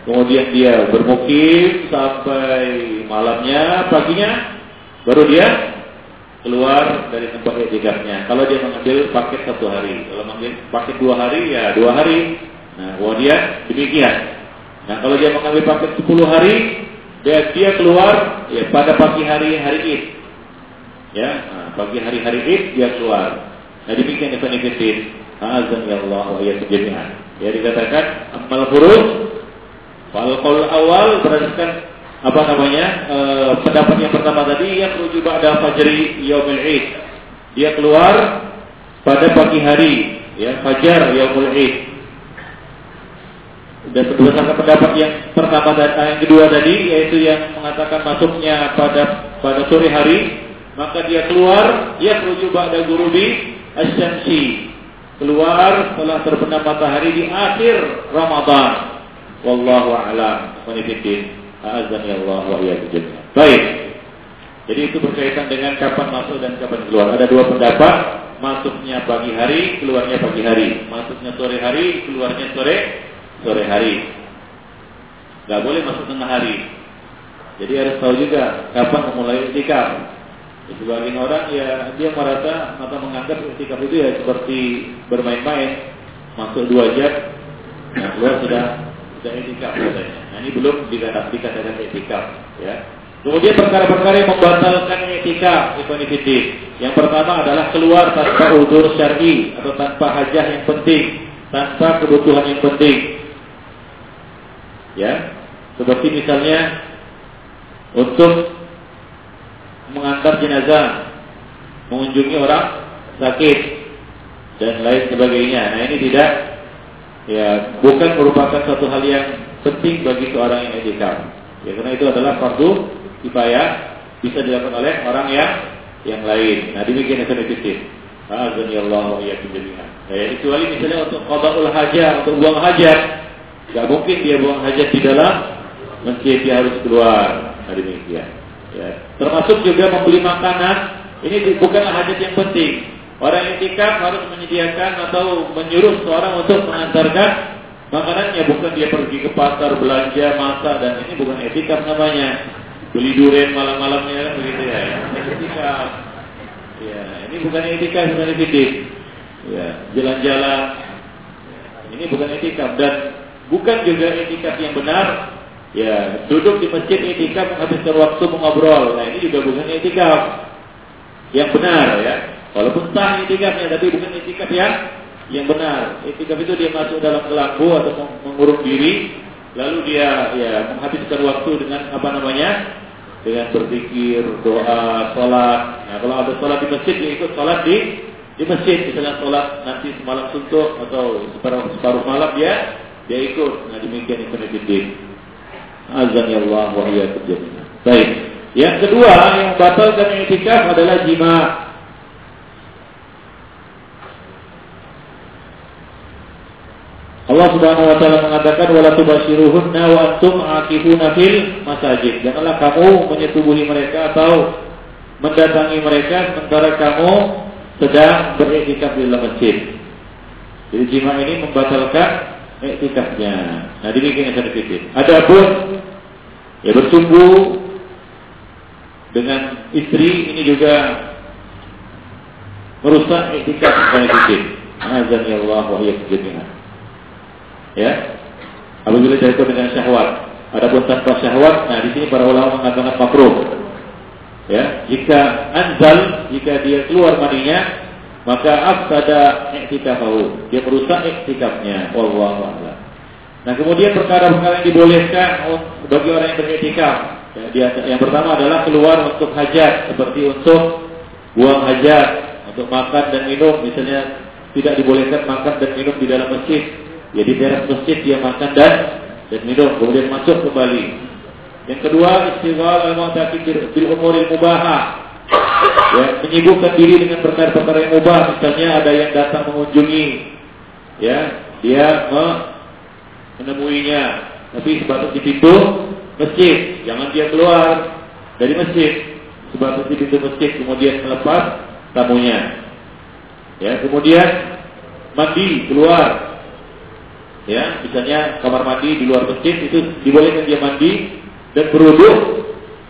kemudian dia bermukim sampai malamnya, paginya, baru dia keluar dari tempat etikafnya. Kalau dia mengambil paket satu hari, kalau mengambil paket dua hari, ya dua hari. Nah, kemudian demikian. Nah kalau dia mengambil paket 10 hari, dia, dia keluar ya pada pagi hari hari Id. Ya, nah, pagi hari hari Id dia keluar. Nah demikian itu nifidin. Azan ya Allah wa jami'an. Ya dikatakan amal huruf fal awal berdasarkan apa namanya e, pendapat yang pertama tadi yang merujuk pada fajri yaumil id. Dia keluar pada pagi hari ya fajar yaumul id dan berdasarkan pendapat yang pertama dan eh, yang kedua tadi yaitu yang mengatakan masuknya pada pada sore hari maka dia keluar ya ba'da gurubi asyamsi keluar setelah terbenam matahari di akhir Ramadan. Wallahu a'lam. Wanifidin azani Allah wa baik. Jadi itu berkaitan dengan kapan masuk dan kapan keluar. Ada dua pendapat. Masuknya pagi hari keluarnya pagi hari. Masuknya sore hari keluarnya sore sore hari nggak boleh masuk tengah hari jadi harus tahu juga kapan memulai itikaf. Sebagian orang ya dia merasa atau menganggap itikaf itu ya seperti bermain-main, masuk dua jam, nah keluar sudah sudah itikaf katanya. Nah ini belum dikatakan dikatakan itikaf, ya. Kemudian perkara-perkara yang membatalkan itikaf, ikhwanifidin. Yang pertama adalah keluar tanpa udur syar'i atau tanpa hajah yang penting, tanpa kebutuhan yang penting. Ya, seperti misalnya untuk mengantar jenazah, mengunjungi orang sakit dan lain sebagainya. Nah ini tidak ya bukan merupakan satu hal yang penting bagi seorang yang etikaf. Ya karena itu adalah fardu kifayah bisa dilakukan oleh orang yang yang lain. Nah demikian yang saya Azan ya jami'an. Nah, ya, kecuali misalnya untuk qadaul hajat, untuk buang hajat, nggak mungkin dia buang hajat di dalam masjid dia harus keluar. Nah demikian. Ya. Termasuk juga membeli makanan. Ini bukanlah hajat yang penting. Orang tikam harus menyediakan atau menyuruh seorang untuk mengantarkan makanannya. Bukan dia pergi ke pasar belanja masak dan ini bukan etikaf namanya. Beli durian malam-malamnya kan begitu ya. Ini etikaf. Ya, ini bukan etikaf sebenarnya fitik. Ya, jalan-jalan. Ini bukan etikaf dan bukan juga etikaf yang benar Ya, duduk di masjid itikaf menghabiskan waktu mengobrol. Nah, ini juga bukan itikaf yang benar ya. Walaupun sah itikafnya, tapi bukan itikaf yang yang benar. Itikaf itu dia masuk dalam kelambu atau mengurung diri, lalu dia ya menghabiskan waktu dengan apa namanya? Dengan berzikir, doa, sholat. Nah, kalau ada sholat di masjid, dia ikut sholat di di masjid. Misalnya sholat nanti semalam suntuk atau separuh, separuh malam dia dia ikut. Nah, demikian itu Azan ya Allah wa. Baik. Yang kedua yang batalkan i'tikaf adalah jima. Allah Subhanahu wa taala mengatakan wala tubashiruhunna wa antum aqifuna fil masajid. Janganlah kamu menyetubuhi mereka atau mendatangi mereka sementara kamu sedang beriktikaf di dalam masjid. Jadi jima ini membatalkan iktikafnya. Nah demikian yang saya pikir. Adapun ya bersungguh dengan istri ini juga merusak iktikaf saya pikir. Azan ya Allah wa jami'an. Ya. Apabila itu dengan syahwat. Adapun tanpa syahwat, nah di sini para ulama mengatakan makruh. Ya, jika anzal, jika dia keluar maninya, maka afsada i'tikafahu. Dia merusak i'tikafnya. Wallahu a'lam. Nah, kemudian perkara-perkara yang dibolehkan bagi orang yang beriktikaf. Ya, yang pertama adalah keluar untuk hajat, seperti untuk buang hajat, untuk makan dan minum, misalnya tidak dibolehkan makan dan minum di dalam masjid. Ya di teras masjid dia makan dan dan minum, kemudian masuk kembali. Yang kedua, istighfar al-mu'taqid bil umuril mubahah ya, menyibukkan diri dengan perkara-perkara yang mubah. Misalnya ada yang datang mengunjungi ya dia menemuinya. Tapi sebatas di pintu masjid jangan dia keluar dari masjid. Sebatas di pintu masjid kemudian melepas tamunya. Ya kemudian mandi keluar. Ya misalnya kamar mandi di luar masjid itu dibolehkan dia mandi dan beruduk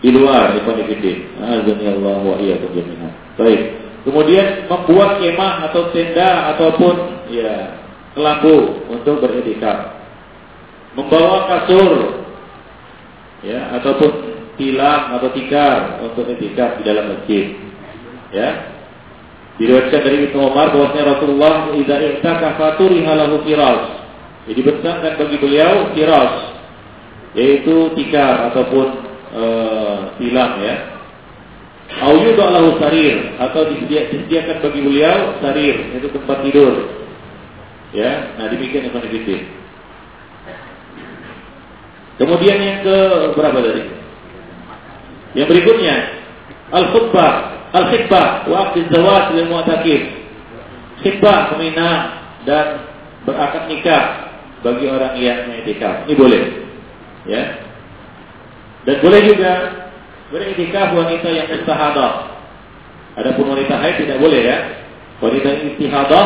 di luar. Azza Allah wa iyyakum jami'an. Baik. Kemudian membuat kemah atau tenda ataupun ya kelambu untuk beriktikaf. Membawa kasur ya ataupun tilam atau tikar untuk iktikaf di dalam masjid. Ya. Diriwayatkan dari Ibnu Umar bahwasanya Rasulullah idza i'takafa turiha lahu firas. Jadi besarkan bagi beliau firas yaitu tikar ataupun uh, ya. Au yudallahu sarir atau disediakan bagi beliau sarir itu tempat tidur. Ya, nah demikian yang konfidin. Kemudian yang ke berapa tadi? Yang berikutnya al khutbah wa aqd zawaj lil mu'takif. Khitbah dan berakad nikah bagi orang yang mengiktikaf. Ini boleh. Ya. Dan boleh juga beriktikaf wanita yang istihadah. Adapun wanita haid tidak boleh ya. Wanita yang istihadah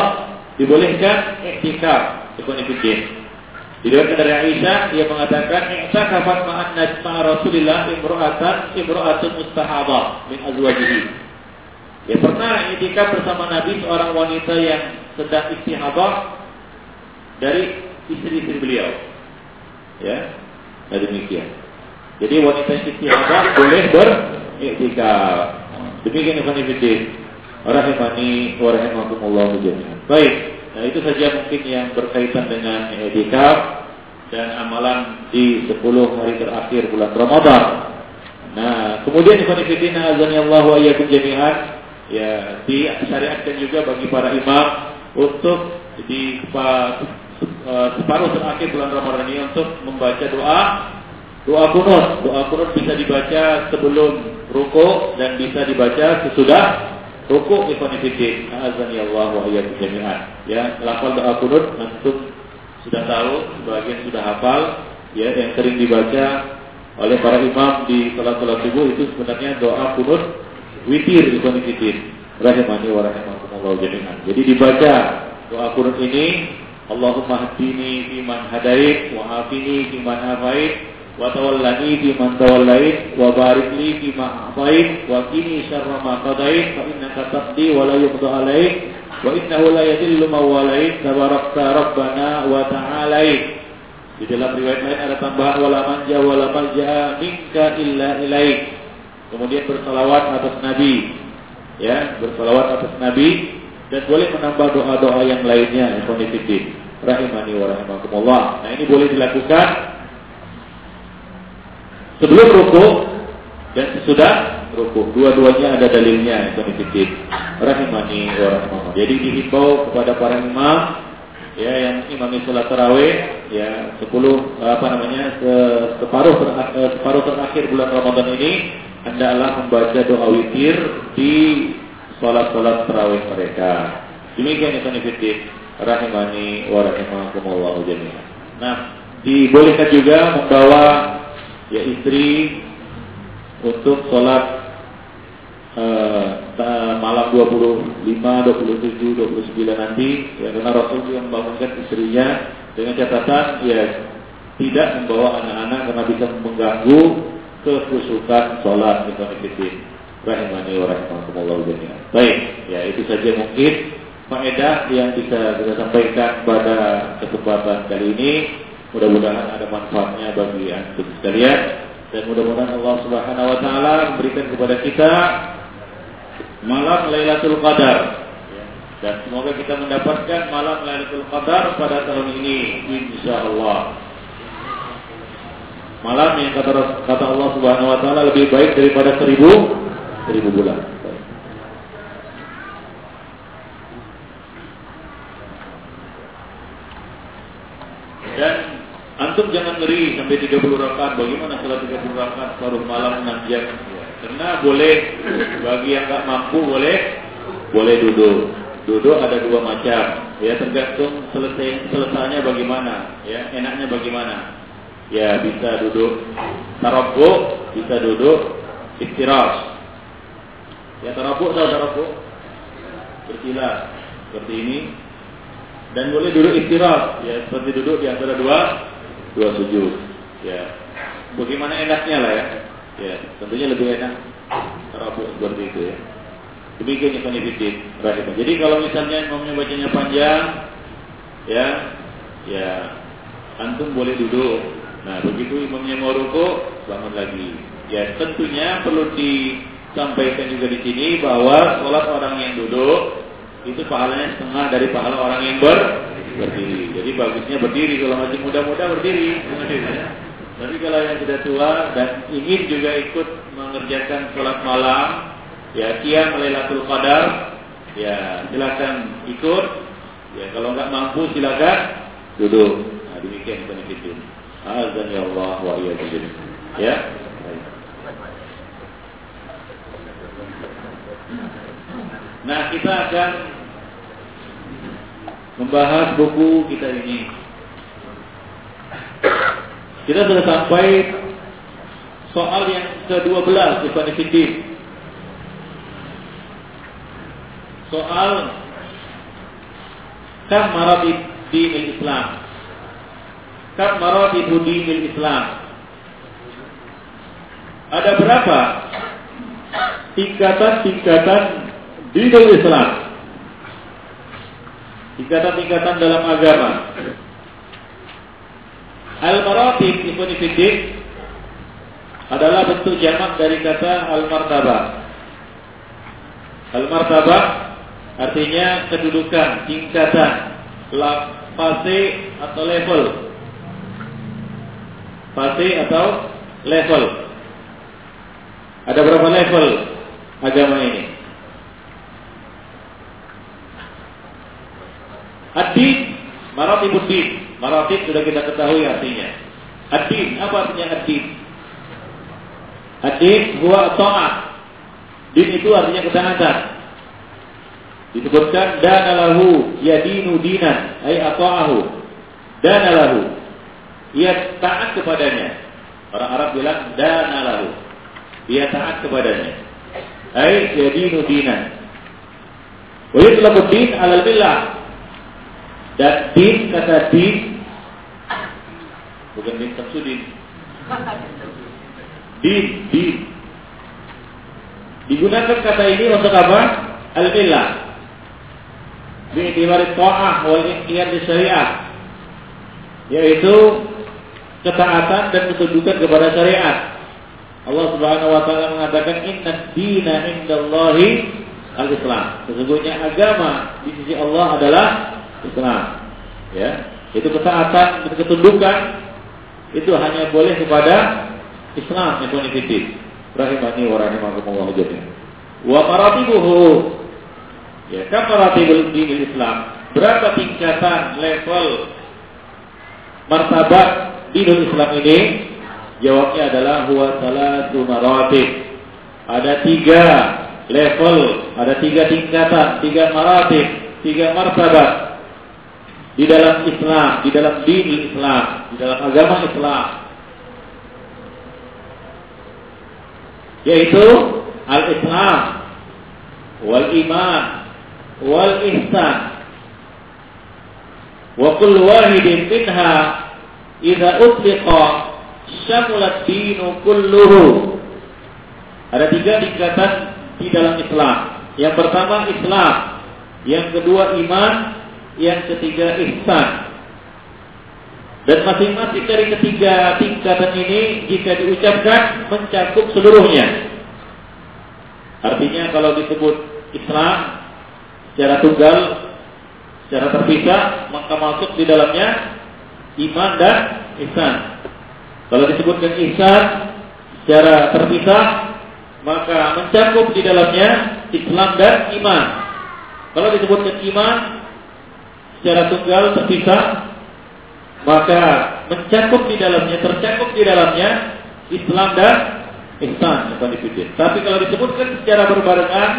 dibolehkan iktikaf. Ikut fikih. Diriwayatkan dari Aisyah, ia mengatakan, "I'takafat ma'an najma Rasulillah imra'atan imra'atun mustahadah min azwajihi." Ya pernah iktikaf bersama Nabi seorang wanita yang sedang istihadah dari istri-istri beliau. Ya, nah demikian. Jadi wanita istihadah boleh beriktikaf. Demikian Ibn Fiddin. Rahimani wa rahimakumullah jami'an. Baik. Nah itu saja mungkin yang berkaitan dengan etikaf dan amalan di 10 hari terakhir bulan Ramadan. Nah, kemudian fillah azan Allah wa iyyakum jami'an ya disyariatkan juga bagi para imam untuk di eh, separuh terakhir bulan Ramadan ini untuk membaca doa doa kunut. Doa kunut bisa dibaca sebelum ruko dan bisa dibaca sesudah Rukuk ikhwan fillah, azan ya Allah wa iyyakum jami'an. Ya, lafal doa kunut antum sudah tahu, sebagian sudah hafal, ya yang sering dibaca oleh para imam di salat-salat subuh itu sebenarnya doa kunut witir ikhwan fillah. Rahimani wa rahimakumullah jami'an. Jadi dibaca doa kunut ini Allahumma hadini fiman hadait wa afini fiman afait tawallani fi man tawallait wa barik li fi ma atait wa qini syarra ma qadait fa innaka taqdi wa la yuqda alaik wa ta'alait. Di dalam riwayat lain ada tambahan wala manja wala malja minka illa ilaik. Kemudian bersalawat atas nabi. Ya bersalawat atas nabi. Dan boleh menambah doa-doa yang lainnya ikhwan rahimani wa rahimakumullah. Nah ini boleh dilakukan sebelum ruku dan sesudah ruku. Dua-duanya ada dalilnya yang titip. Rahimani wa rahimahullah. Jadi dihimbau kepada para imam ya yang imami sholat tarawih ya 10 apa namanya se, separuh ter, eh, separuh terakhir bulan Ramadan ini hendaklah membaca doa witir di sholat-sholat tarawih mereka. Demikian yang titip. Rahimani wa rahimakumullah jami'an. Nah, dibolehkan juga membawa ya istri untuk sholat uh, malam 25, 27, 29 nanti ya karena Rasul yang membangunkan istrinya dengan catatan ya tidak membawa anak-anak karena bisa mengganggu kekhusukan sholat ikhwan rahimani wa rahimakumullah jami'an. Baik, ya itu saja mungkin faedah yang bisa kita sampaikan pada kesempatan kali ini. Mudah-mudahan ada manfaatnya bagi antum sekalian dan mudah-mudahan Allah Subhanahu wa taala memberikan kepada kita malam Lailatul Qadar. Dan semoga kita mendapatkan malam Lailatul Qadar pada tahun ini insya Allah. Malam yang kata kata Allah Subhanahu wa taala lebih baik daripada seribu seribu bulan. Dan Antum jangan ngeri sampai 30 rakaat. Bagaimana kalau 30 rakaat paruh malam 6 jam? Karena boleh bagi yang nggak mampu boleh boleh duduk. Duduk ada dua macam. Ya tergantung selesai selesainya bagaimana. Ya enaknya bagaimana. Ya bisa duduk tarabuk, bisa duduk istirahat. Ya tarabuk atau tarabuk? Bersila seperti ini. Dan boleh duduk istirahat. Ya seperti duduk di antara dua dua sujud. Ya, bagaimana enaknya lah ya. Ya, tentunya lebih enak rabu seperti itu ya. Demikian yang penyelidik rahimah. Jadi kalau misalnya mau bacanya panjang, ya, ya, antum boleh duduk. Nah, begitu imamnya mau ruku, bangun lagi. Ya, tentunya perlu disampaikan juga di sini bahwa sholat orang yang duduk itu pahalanya setengah dari pahala orang yang ber berdiri. Jadi bagusnya berdiri kalau masih muda-muda berdiri. Tapi kalau yang sudah tua dan ingin juga ikut mengerjakan sholat malam, ya kiam Lailatul Qadar, ya silakan ikut. Ya kalau nggak mampu silakan duduk. Nah, demikian benefitnya. Azan ya Allah wa iyyakum. Ya. Nah, kita akan membahas buku kita ini. Kita sudah sampai soal yang ke-12 Ikhwan Fiddin. Soal kam maratib dinil Islam. Kam maratib dinil Islam. Ada berapa tingkatan-tingkatan dinil Islam? Tingkatan-tingkatan dalam agama. Al-maratib Ikhwan Fiddin adalah bentuk jamak dari kata al-martabah. Al-martabah artinya kedudukan, tingkatan, fase atau level. Fase atau level. Ada berapa level agama ini? Ad-din, maratibuddin. Maratib sudah kita ketahui artinya. Ad-din, apa artinya ad-din? Hadis huwa ta'ah. Din itu artinya ketaatan. Disebutkan dana lahu yadinu dinan ay ata'ahu. Dana lahu. Ia taat kepadanya. Orang Arab bilang dana lahu. Ia taat kepadanya. Ay yadinu dinan. Wa yutlaqu din. Dan din kata din bukan din tafsudin. Din, din. Digunakan kata ini untuk apa? Al-millah. Bi'tibar ta'ah wal inqiyad syariah. Yaitu ketaatan dan ketundukan kepada syariat. Allah Subhanahu wa taala mengatakan inna dina indallahi al-Islam. Sesungguhnya agama di sisi Allah adalah Islam. Ya, itu ketaatan dan ketundukan itu hanya boleh kepada Islam yang Fiddin. Rahimani wa rahimakumullah jami'an. Wa maratibuhu. Ya, kan maratibul dinil Islam. Berapa tingkatan level martabat dinul Islam ini? Jawabnya adalah huwa salatu maratib. Ada tiga level, ada tiga tingkatan, tiga maratib, tiga martabat di dalam Islam, di dalam din Islam, di dalam agama Islam. yaitu al-Islam wal iman wal ihsan wa kullu wahidin minha idza utliqa syamalat dinu kulluhu. Ada tiga tingkatan di dalam Islam. Yang pertama Islam yang kedua iman yang ketiga ihsan dan masing-masing dari ketiga tingkatan ini jika diucapkan mencakup seluruhnya. Artinya kalau disebut Islam secara tunggal, secara terpisah, maka masuk di dalamnya iman dan ihsan. Kalau disebutkan ihsan secara terpisah, maka mencakup di dalamnya Islam dan iman. Kalau disebutkan iman secara tunggal terpisah, maka mencakup di dalamnya, tercakup di dalamnya Islam dan ihsan bukan dipikir. Tapi kalau disebutkan secara berbarengan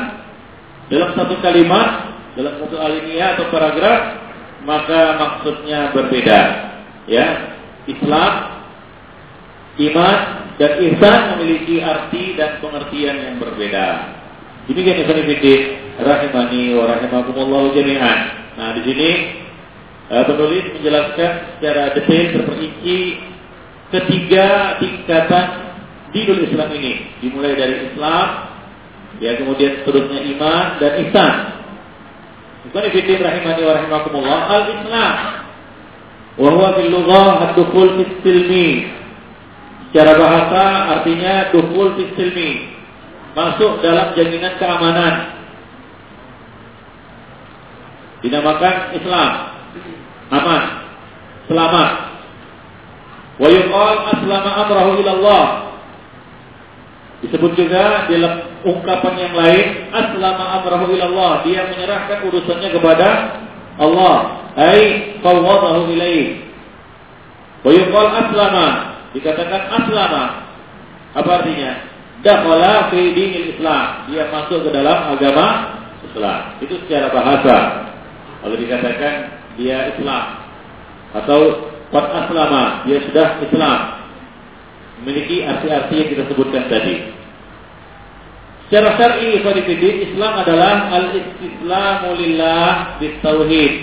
dalam satu kalimat, dalam satu alinea atau paragraf, maka maksudnya berbeda. Ya, Islam, iman dan ihsan memiliki arti dan pengertian yang berbeda. Demikian Ibnu Fiddin rahimani wa rahimakumullah jami'an. Nah, di sini uh, penulis menjelaskan secara detail terperinci ketiga tingkatan dinul Islam ini. Dimulai dari Islam ya kemudian seterusnya iman dan ihsan. Bukan ibn rahimani wa rahimakumullah al-Islam. Wa huwa fil lughah ad-dukhul silmi. Secara bahasa artinya dukhul fi silmi masuk dalam jaminan keamanan dinamakan Islam aman, selamat. Wa yuqal aslama amrahu ilallah. Disebut juga dalam ungkapan yang lain aslama amrahu ilallah, dia menyerahkan urusannya kepada Allah, ai fawwadahu ilaih. Wa yuqal aslama, dikatakan aslama. Apa artinya? Dakhala fi Islam. Dia masuk ke dalam agama Islam. Itu secara bahasa. Kalau dikatakan dia Islam atau Qad aslama, dia sudah Islam. Memiliki arti-arti yang kita sebutkan tadi. Secara syar'i ikhwanifidin Islam adalah al-istislamu lillah bitauhid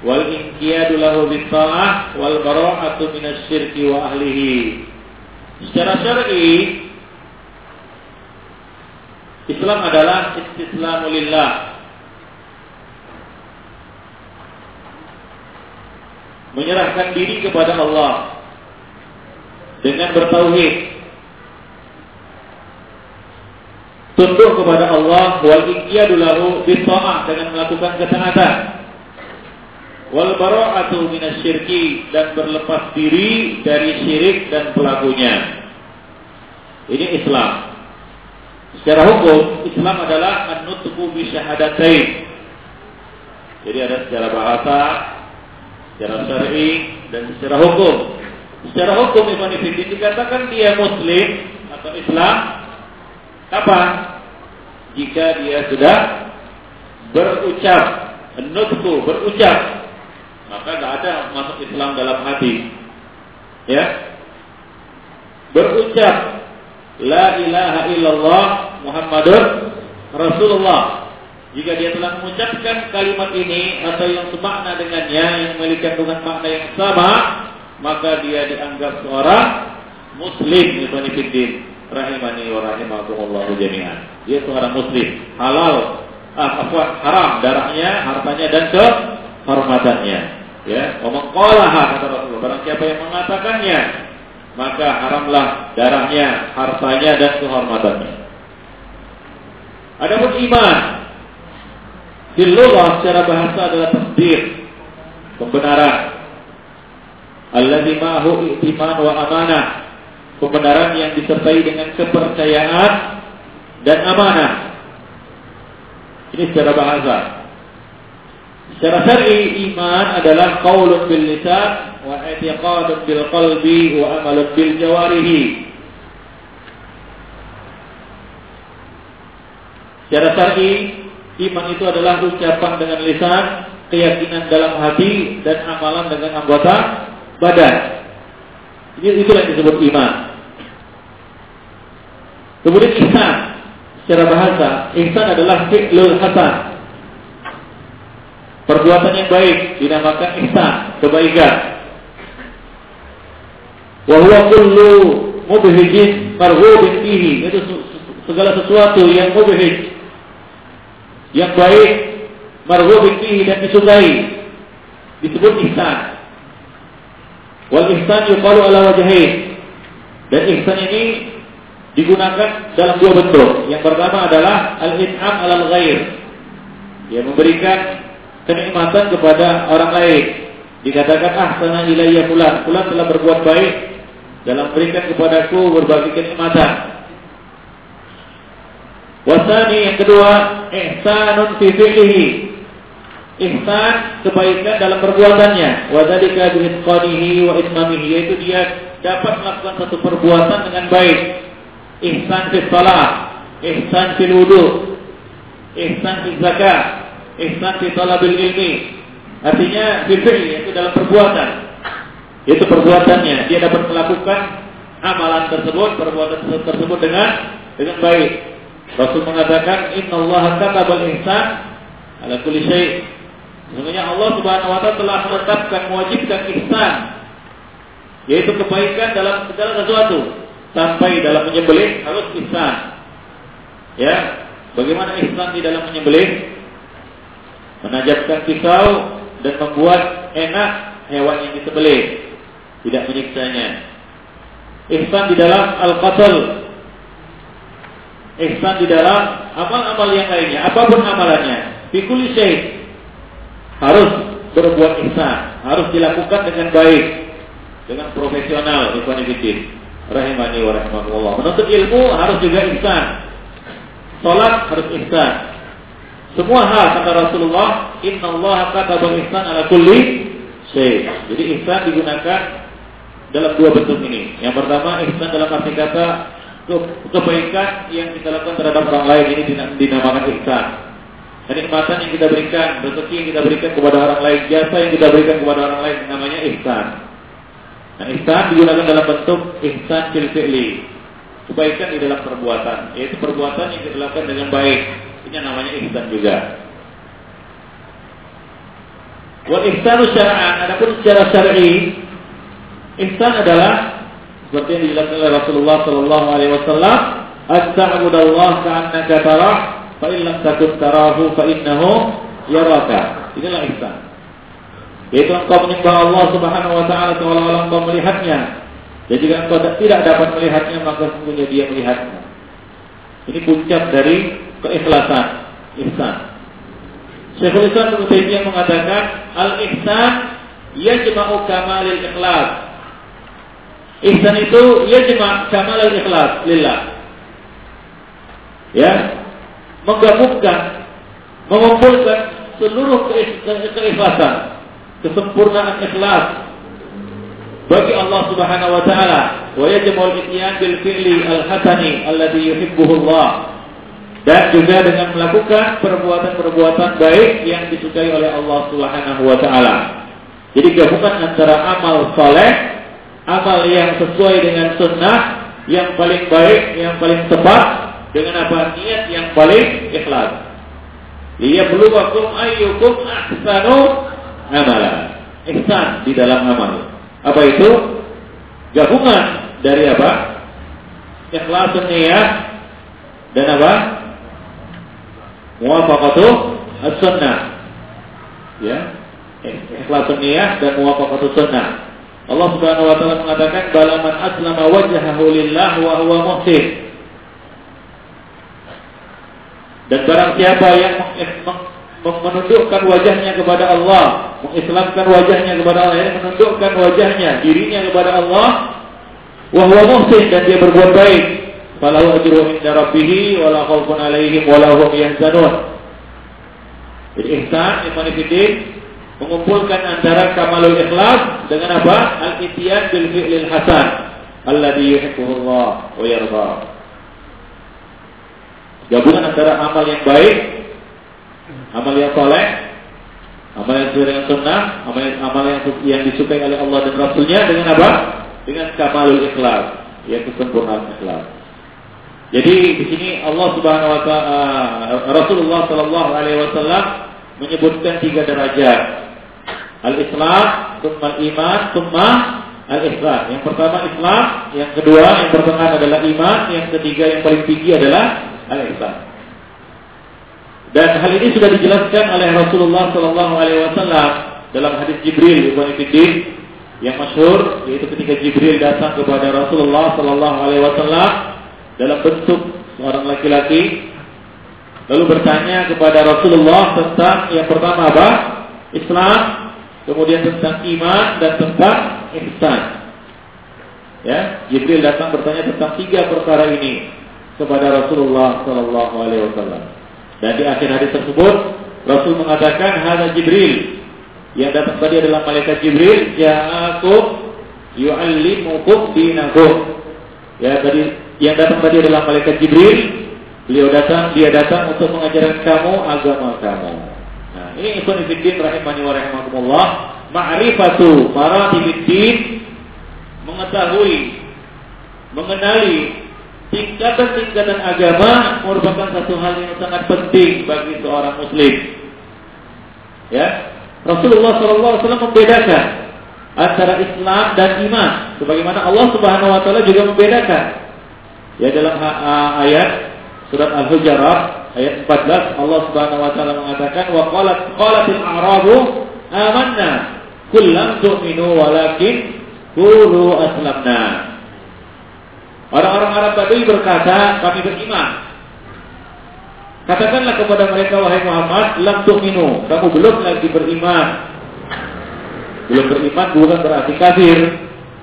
wal inqiyadu lahu bitta'ah wal bara'atu minasyirki wa ahlihi. Secara syar'i Islam adalah istislamu lillah. Menyerahkan diri kepada Allah dengan bertauhid. Tunduk kepada Allah wal iqyadu lahu dengan melakukan ketaatan wal bara'atu minasyirki dan berlepas diri dari syirik dan pelakunya. Ini Islam secara hukum Islam adalah an-nutqu jadi ada secara bahasa secara syar'i dan secara hukum. Secara hukum Ibn Fiddin dikatakan dia muslim atau Islam kapan? Jika dia sudah berucap, nutku berucap, maka tidak ada masuk Islam dalam hati. Ya, berucap La ilaha illallah Muhammadur Rasulullah jika dia telah mengucapkan kalimat ini atau yang semakna dengannya yang memiliki kandungan makna yang sama, maka dia dianggap seorang muslim Ibn Fiddin rahimani wa rahimakumullah jami'an. Dia seorang muslim, halal, ah, haram darahnya, hartanya dan kehormatannya. Ya, ngomong kata Rasulullah, barang siapa yang mengatakannya, maka haramlah darahnya, hartanya dan kehormatannya. Adapun iman, di secara bahasa adalah tasdir, pembenaran. Alladzi ma'hu i'timan wa amanah. Pembenaran yang disertai dengan kepercayaan dan amanah. Ini secara bahasa. Secara syar'i iman adalah qaulun bil lisan wa i'tiqadun bil qalbi wa amalun bil jawarihi. Secara syar'i Iman itu adalah ucapan dengan lisan, keyakinan dalam hati, dan amalan dengan anggota badan. Ini itulah yang disebut iman. Kemudian ihsan secara bahasa, ihsan adalah fi'lul hasan. Perbuatan yang baik dinamakan ihsan, kebaikan. Wa huwa kullu mubhijin marghubin fihi. Itu segala sesuatu yang mubhij yang baik marhubin fihi dan disukai disebut ihsan wal ihsan yuqalu ala wajhain dan ihsan ini digunakan dalam dua bentuk yang pertama adalah al-in'am alal ghair yang memberikan kenikmatan kepada orang lain. Dikatakan ah sana ilayya fulan. Fulan telah berbuat baik dalam berikan kepadaku berbagai kenikmatan. Wasani yang kedua, ihsanun fi. Ihsan kebaikan dalam perbuatannya. Wa dzalika wa itmamihi. Yaitu dia dapat melakukan satu perbuatan dengan baik. Ihsan fi shalah, ihsan fi wudu, ihsan fi zakat, ihsan fi talabil ilmi. Artinya fi fi'li yaitu dalam perbuatan. Itu perbuatannya, dia dapat melakukan amalan tersebut, perbuatan tersebut dengan dengan baik. Rasul mengatakan Inna Allah katabal ihsan ala kulli syai. Sesungguhnya Allah Subhanahu wa taala telah menetapkan mewajibkan ihsan yaitu kebaikan dalam segala sesuatu sampai dalam menyembelih harus ihsan. Ya, bagaimana ihsan di dalam menyembelih? Menajamkan pisau dan membuat enak hewan yang disembelih, tidak menyiksanya. Ihsan di dalam al-qatl ihsan di dalam amal-amal yang lainnya, apa pun amalannya, fikuli syait harus berbuat ihsan, harus dilakukan dengan baik, dengan profesional, ikhwan rahimani wa rahmatullah. Menuntut ilmu harus juga ihsan. Salat harus ihsan. Semua hal kata Rasulullah, Inna Allah kata ihsan ala kulli syai. Jadi ihsan digunakan dalam dua bentuk ini. Yang pertama ihsan dalam arti kata kebaikan yang kita lakukan terhadap orang lain ini dinamakan ihsan. kenikmatan yang kita berikan, rezeki yang kita berikan kepada orang lain, jasa yang kita berikan kepada orang lain namanya ihsan. Nah, ihsan digunakan dalam bentuk ihsan fil. Kebaikan di dalam perbuatan, yaitu perbuatan yang dilakukan dengan baik. Ini namanya ihsan juga. Wal ihsanu syar'an, adapun secara syar'i, ihsan adalah seperti yang dijelaskan oleh Rasulullah sallallahu alaihi wasallam, "At-ta'budallah ka'annaka tarah, fa in lam takun tarahu fa innahu yaraka." Inilah ihsan. Yaitu engkau menyembah Allah Subhanahu wa taala seolah-olah engkau melihatnya. Dan jika engkau tidak dapat melihatnya, maka sesungguhnya dia melihatnya. Ini puncak dari keikhlasan, ihsan. Syekhul Islam Ibnu Taimiyah mengatakan al-ihsan yajma'u kamalil ikhlas. Ihsan itu yajma' kamalil ikhlas lillah. Ya, menggabungkan, mengumpulkan seluruh keikhlasan, kesempurnaan ikhlas bagi Allah Subhanahu wa taala wa yajma'ul ityan bil fi'li al-hasani alladhi yuhibbuhu Allah dan juga dengan melakukan perbuatan-perbuatan baik yang disukai oleh Allah Subhanahu wa taala. Jadi gabungan antara amal soleh, amal yang sesuai dengan sunnah, yang paling baik, yang paling tepat, dengan apa niat yang paling ikhlas. Liyabluwakum ayyukum ahsanu amala. Ihsan di dalam amal. Apa itu? Gabungan dari apa? Ikhlas niat dan apa? muwafaqatu as-sunnah. Ya. Ikhlasun niyah dan muwafaqatu sunnah. Allah Subhanahu wa taala mengatakan balaman aslama wajhahu lillah wa huwa muhsin. Dan barang siapa yang menundukkan wajahnya kepada Allah, mengislamkan wajahnya kepada Allah, yang menundukkan wajahnya, dirinya kepada Allah, wa huwa muhsin dan dia berbuat baik, falahu ajruhu inda rabbih wala khaufun alaihim wala hum yahzanun. Jadi ihsan iman mengumpulkan antara kamalul ikhlas dengan apa? Al-ityan bil fi'lil hasan alladhi yuhibbuhu Allah wa yarda. Gabungan antara amal yang baik, amal yang soleh, amal yang sesuai dengan sunnah, amal yang, amal yang, yang disukai oleh Allah dan Rasulnya dengan apa? Dengan kamalul ikhlas, yaitu kesempurnaan ikhlas. Jadi di sini Allah Subhanahu wa taala Rasulullah sallallahu alaihi wasallam menyebutkan tiga derajat. Al-Islam, tsumma iman tsumma al-ihsan. Yang pertama Islam, yang kedua yang pertengahan adalah iman, yang ketiga yang paling tinggi adalah al-ihsan. Dan hal ini sudah dijelaskan oleh Rasulullah sallallahu alaihi wasallam dalam hadis Jibril Ibn yang masyhur yaitu ketika Jibril datang kepada Rasulullah sallallahu alaihi wasallam dalam bentuk seorang laki-laki lalu bertanya kepada Rasulullah tentang yang pertama apa? Islam, kemudian tentang iman dan tentang ihsan. Ya, Jibril datang bertanya tentang tiga perkara ini kepada Rasulullah Shallallahu Alaihi Wasallam. Dan di akhir hadis tersebut Rasul mengatakan hada Jibril yang datang tadi adalah malaikat Jibril ja'akum yu'allimukum dinakum. Ya tadi yang datang tadi adalah malaikat Jibril. Beliau datang, dia datang untuk mengajarkan kamu agama kamu. Nah, ini ikhwan fillah rahimani wa rahimakumullah. Ma'rifatu maratibiddin mengetahui mengenali tingkatan-tingkatan agama merupakan satu hal yang sangat penting bagi seorang muslim. Ya, Rasulullah SAW membedakan antara Islam dan iman, sebagaimana Allah Subhanahu Wa Taala juga membedakan. Ya dalam ayat surat Al-Hujarat ayat 14 Allah Subhanahu wa taala mengatakan wa qalat qalatil a'rabu amanna qul lam tu'minu walakin qulu aslamna Orang-orang Arab tadi berkata, kami beriman. Katakanlah kepada mereka, wahai Muhammad, lam tu'minu, kamu belum lagi beriman. Belum beriman bukan berarti kafir.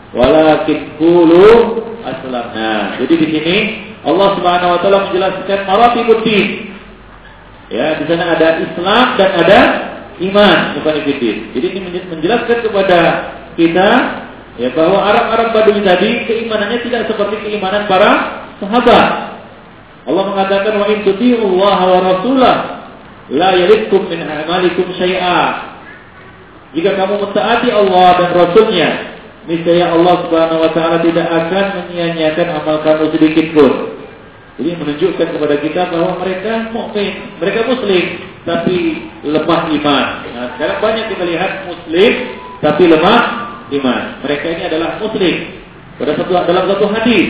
Walakin qulu aslamna. Jadi di sini Allah Subhanahu wa taala menjelaskan maratibuddin. Ya, di sana ada Islam dan ada iman, bukan ibidin. Jadi ini menjelaskan kepada kita ya bahwa Arab-Arab Badui tadi keimanannya tidak seperti keimanan para sahabat. Allah mengatakan wa Allah wa rasulah la yalitkum min a'malikum syai'a. Jika kamu mentaati Allah dan Rasulnya, niscaya Allah Subhanahu wa taala tidak akan menyia-nyiakan amal kamu sedikit pun. Ini menunjukkan kepada kita bahwa mereka mukmin, mereka muslim, tapi lemah iman. Nah, sekarang banyak kita lihat muslim tapi lemah iman. Mereka ini adalah muslim. Pada satu dalam satu hadis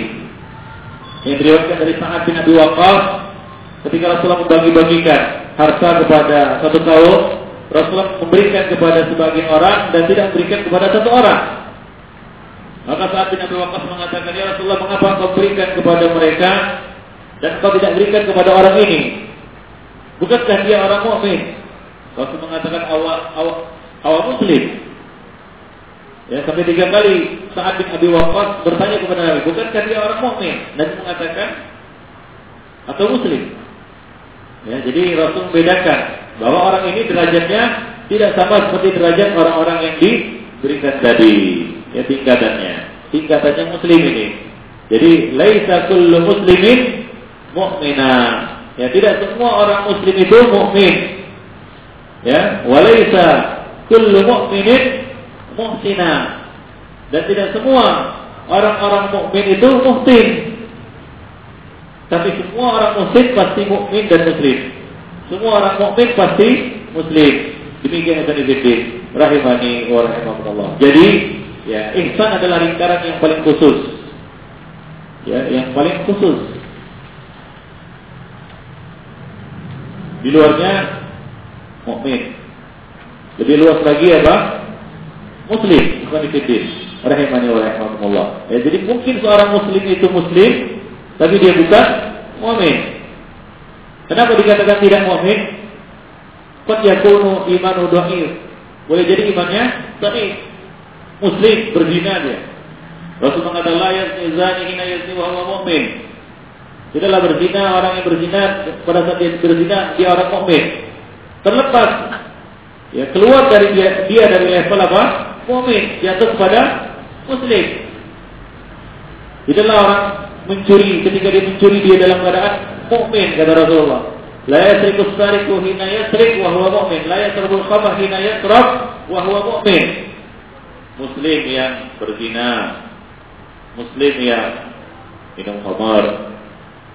yang diriwayatkan dari Sa'ad bin Abi Waqqas ketika Rasulullah membagi-bagikan harta kepada satu kaum, Rasulullah memberikan kepada sebagian orang dan tidak memberikan kepada satu orang. Maka saat bin Abi Waqqas mengatakan, "Ya Rasulullah, mengapa engkau berikan kepada mereka dan engkau tidak berikan kepada orang ini? Bukankah dia orang mukmin?" Rasul mengatakan, "Awal awal, awal muslim." Ya, sampai tiga kali saat bin Abi Waqqas bertanya kepada Nabi, bukankah dia orang mukmin? Nabi mengatakan atau muslim. Ya, jadi Rasul membedakan bahwa orang ini derajatnya tidak sama seperti derajat orang-orang yang diberikan tadi. Ya tingkatannya, tingkatannya muslim ini. Jadi laisa kullu muslimin mu'mina. Ya, tidak semua orang muslim itu mukmin. Ya, walaisa kullu mu'minin muhsina. Dan tidak semua orang-orang mukmin itu muhsin. Tapi semua orang muslim pasti mukmin dan muslim. Semua orang mukmin pasti muslim. Demikian yang tadi rahimani wa rahimakumullah. Jadi, ya, ihsan adalah lingkaran yang paling khusus. Ya, yang paling khusus. Di luarnya mukmin. Lebih luas lagi apa? Muslim, dikit Rahimani wa rahimakumullah. Ya, jadi mungkin seorang muslim itu muslim, tapi dia bukan mu'min. Kenapa dikatakan tidak mu'min? Qad yakunu imanu dhaif. Boleh jadi imannya tapi muslim berzina dia. Rasul mengatakan la zani hina yazni wa huwa mu'min. Tidaklah berzina orang yang berzina pada saat dia berzina dia orang mukmin. Terlepas ya keluar dari dia, dia dari level apa? Mukmin jatuh kepada muslim. Tidaklah orang mencuri ketika dia mencuri dia dalam keadaan mukmin kata Rasulullah. La yasriku sariku hina yasrik wa huwa mu'min. La yasrabul khamr hina yasrab wa huwa mu'min. Muslim yang berzina, muslim yang minum khamar,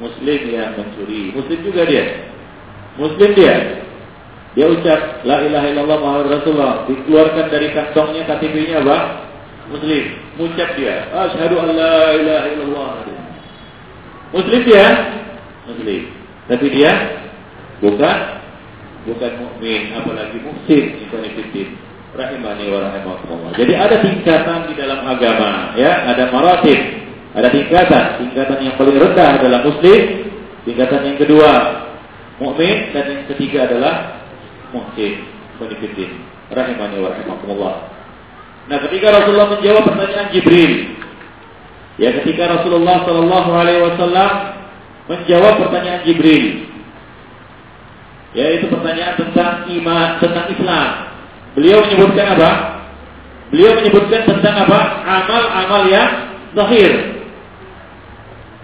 muslim yang mencuri, muslim juga dia. Muslim dia, dia ucap la ilaha illallah Muhammad Rasulullah, dikeluarkan dari kantongnya KTP-nya apa? Muslim. Ucap dia, asyhadu an la ilaha illallah. Muslim dia? Muslim. Tapi dia bukan bukan mukmin, apalagi muhsin, ikhwan rahimani wa rahimakumullah. Jadi ada tingkatan di dalam agama, ya, ada maratib, ada tingkatan. Tingkatan yang paling rendah adalah muslim, tingkatan yang kedua mukmin dan yang ketiga adalah muhsin Khonifuddin rahimani wa rahimakumullah. Nah, ketika Rasulullah menjawab pertanyaan Jibril, ya ketika Rasulullah Shallallahu Alaihi Wasallam menjawab pertanyaan Jibril, yaitu pertanyaan tentang iman, tentang Islam. Beliau menyebutkan apa? Beliau menyebutkan tentang apa? Amal-amal yang zahir.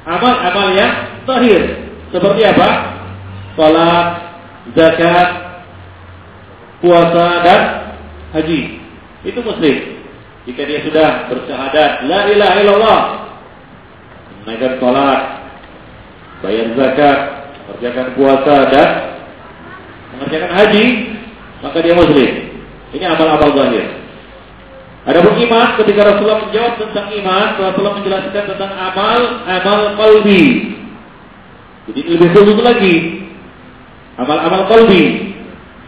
Amal-amal yang zahir. Seperti apa? Salat, zakat, puasa dan haji. Itu muslim. Jika dia sudah bersyahadat la ilaha illallah, menunaikan salat, bayar zakat, mengerjakan puasa dan mengerjakan haji, maka dia muslim. Ini amal-amal zahir. Ada iman ketika Rasulullah menjawab tentang iman, Rasulullah menjelaskan tentang amal, amal qalbi. Jadi lebih khusus lagi. Amal-amal qalbi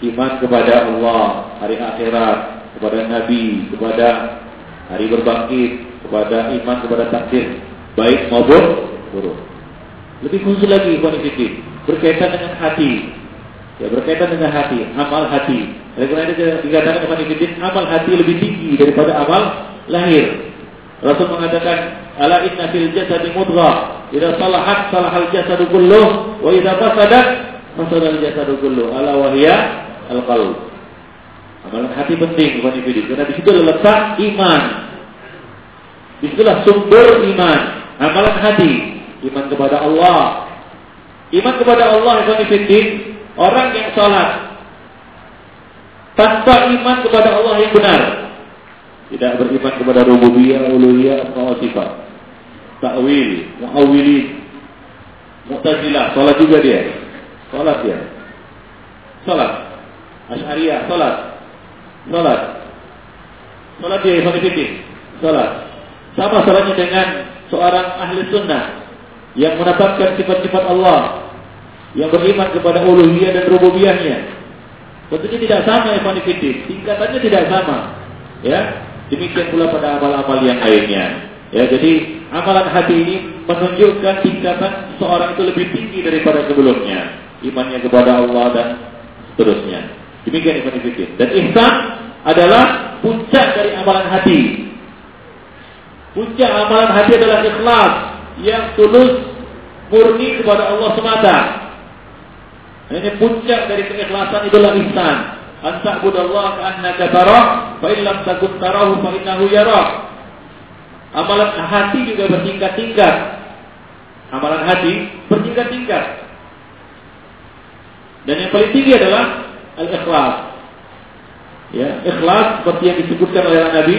iman kepada Allah, hari akhirat, kepada Nabi, kepada hari berbangkit, kepada iman kepada takdir, baik maupun buruk. Lebih khusus lagi, berkaitan dengan hati. Ya, berkaitan dengan hati, amal hati. Oleh karena itu dikatakan Ikhwan amal hati lebih tinggi daripada amal lahir. Rasul mengatakan, "Ala inna fil jasadi mudghah, idza salahat salahal jasadu kulluh, wa idza fasadat fasadal jasadu kulluh." Ala wahya al-qalb. Amalan hati penting bukan individu karena di situ letak iman. Di situlah sumber iman, amalan hati, iman kepada Allah. Iman kepada Allah itu orang yang salat, tanpa iman kepada Allah yang benar. Tidak beriman kepada rububiyah, uluhiyah, atau sifat. Ta'wil, mu'awilin, mu'tazilah, salat juga dia. Salat dia. Salat. Asy'ariyah, salat. Salat. Salat dia Ibn Salat. Sama salatnya dengan seorang ahli sunnah yang menetapkan sifat-sifat Allah yang beriman kepada uluhiyah dan rububiyahnya. Tentunya tidak sama Ibn tingkatannya tidak sama. Ya, demikian pula pada amal-amal yang lainnya. Ya, jadi amalan hati ini menunjukkan tingkatan seorang itu lebih tinggi daripada sebelumnya. Imannya kepada Allah dan seterusnya. Demikian Ibn Dan ihsan adalah puncak dari amalan hati. Puncak amalan hati adalah ikhlas yang tulus murni kepada Allah semata. Ini puncak dari keikhlasan itulah ihsan. An ta'budallaha ka'annaka tarah, fa in lam takun tarahu fa innahu yarak. Amalan hati juga bertingkat-tingkat. Amalan hati bertingkat-tingkat. Dan yang paling tinggi adalah al-ikhlas. Ya, ikhlas seperti yang disebutkan oleh Nabi,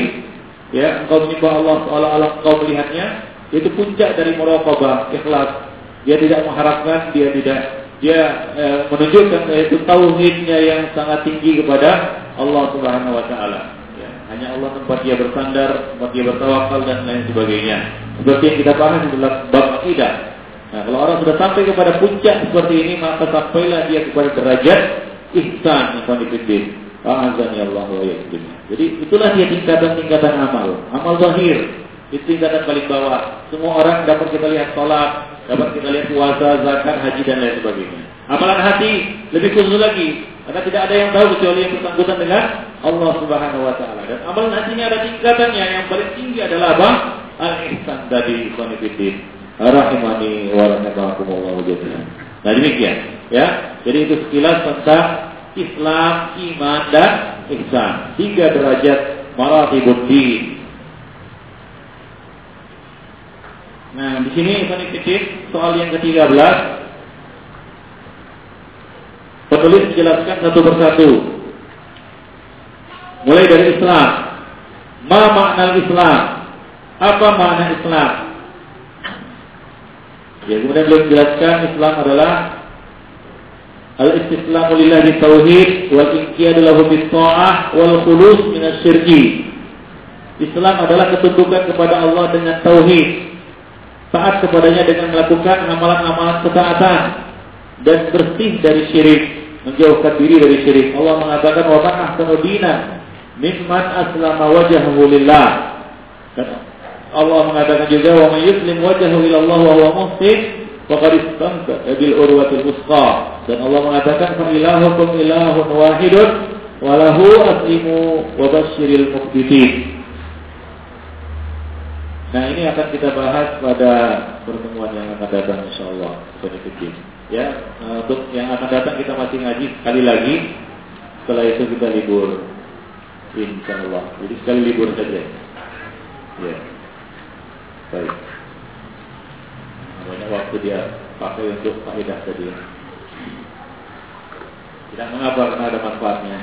ya, engkau menyembah Allah seolah-olah engkau melihatnya, itu puncak dari muraqabah, ikhlas. Dia tidak mengharapkan, dia tidak dia e, menunjukkan yaitu tauhidnya yang sangat tinggi kepada Allah Subhanahu wa taala. Ya, hanya Allah tempat dia bersandar, tempat dia bertawakal dan lain sebagainya. Seperti yang kita bahas dalam bab akidah. Nah, kalau orang sudah sampai kepada puncak seperti ini, maka sampailah dia kepada derajat ihsan yang dipilih. Azani Allah wa Jadi itulah dia tingkatan-tingkatan amal. Amal zahir itu tingkatan paling bawah. Semua orang dapat kita lihat sholat, Dapat kita lihat puasa, zakat, haji dan lain sebagainya. Amalan hati lebih khusus lagi karena tidak ada yang tahu kecuali yang bersangkutan dengan Allah Subhanahu wa taala. Dan amalan hatinya ada tingkatannya. Yang paling tinggi adalah apa? Al-ihsan konfidin. Rahimani wa rahimakumullah jami'an. Nah demikian ya. Jadi itu sekilas tentang Islam, iman dan ihsan. Tiga derajat maratibud din Nah, di sini Ibn soal yang ke-13 penulis menjelaskan satu persatu. Mulai dari Islam. Ma makna Islam? Apa makna Islam? Ya, kemudian beliau menjelaskan Islam adalah al-istislamu lillahi tauhid wal inqiyadu lahu bis wal khulus min syirki. Islam adalah ketundukan kepada Allah dengan tauhid, taat kepadanya dengan melakukan amalan-amalan ketaatan dan bersih dari syirik, menjauhkan diri dari syirik. Allah mengatakan wa man ahsanu dinan mimman aslama wajhahu lillah. Allah mengatakan juga wa may yuslim wajhahu ila Allah wa huwa muhsin faqad istamsaka bil urwatil wuthqa. Dan Allah mengatakan fa ilahukum ilahun wahidun wa lahu aslimu wa basyiril muqbitin. Nah ini akan kita bahas pada pertemuan yang akan datang insya Allah Ya, untuk yang akan datang kita masih ngaji sekali lagi. Setelah itu kita libur, insya Allah. Jadi sekali libur saja. Ya, baik. Banyak waktu dia pakai untuk faedah tadi. Tidak mengapa karena ada manfaatnya.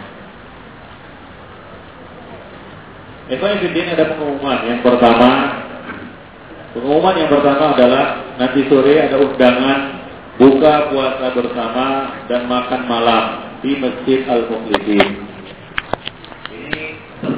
Yang ada pengumuman. Yang pertama, Pengumuman yang pertama adalah nanti sore ada undangan buka puasa bersama dan makan malam di Masjid Al Mukhlifin.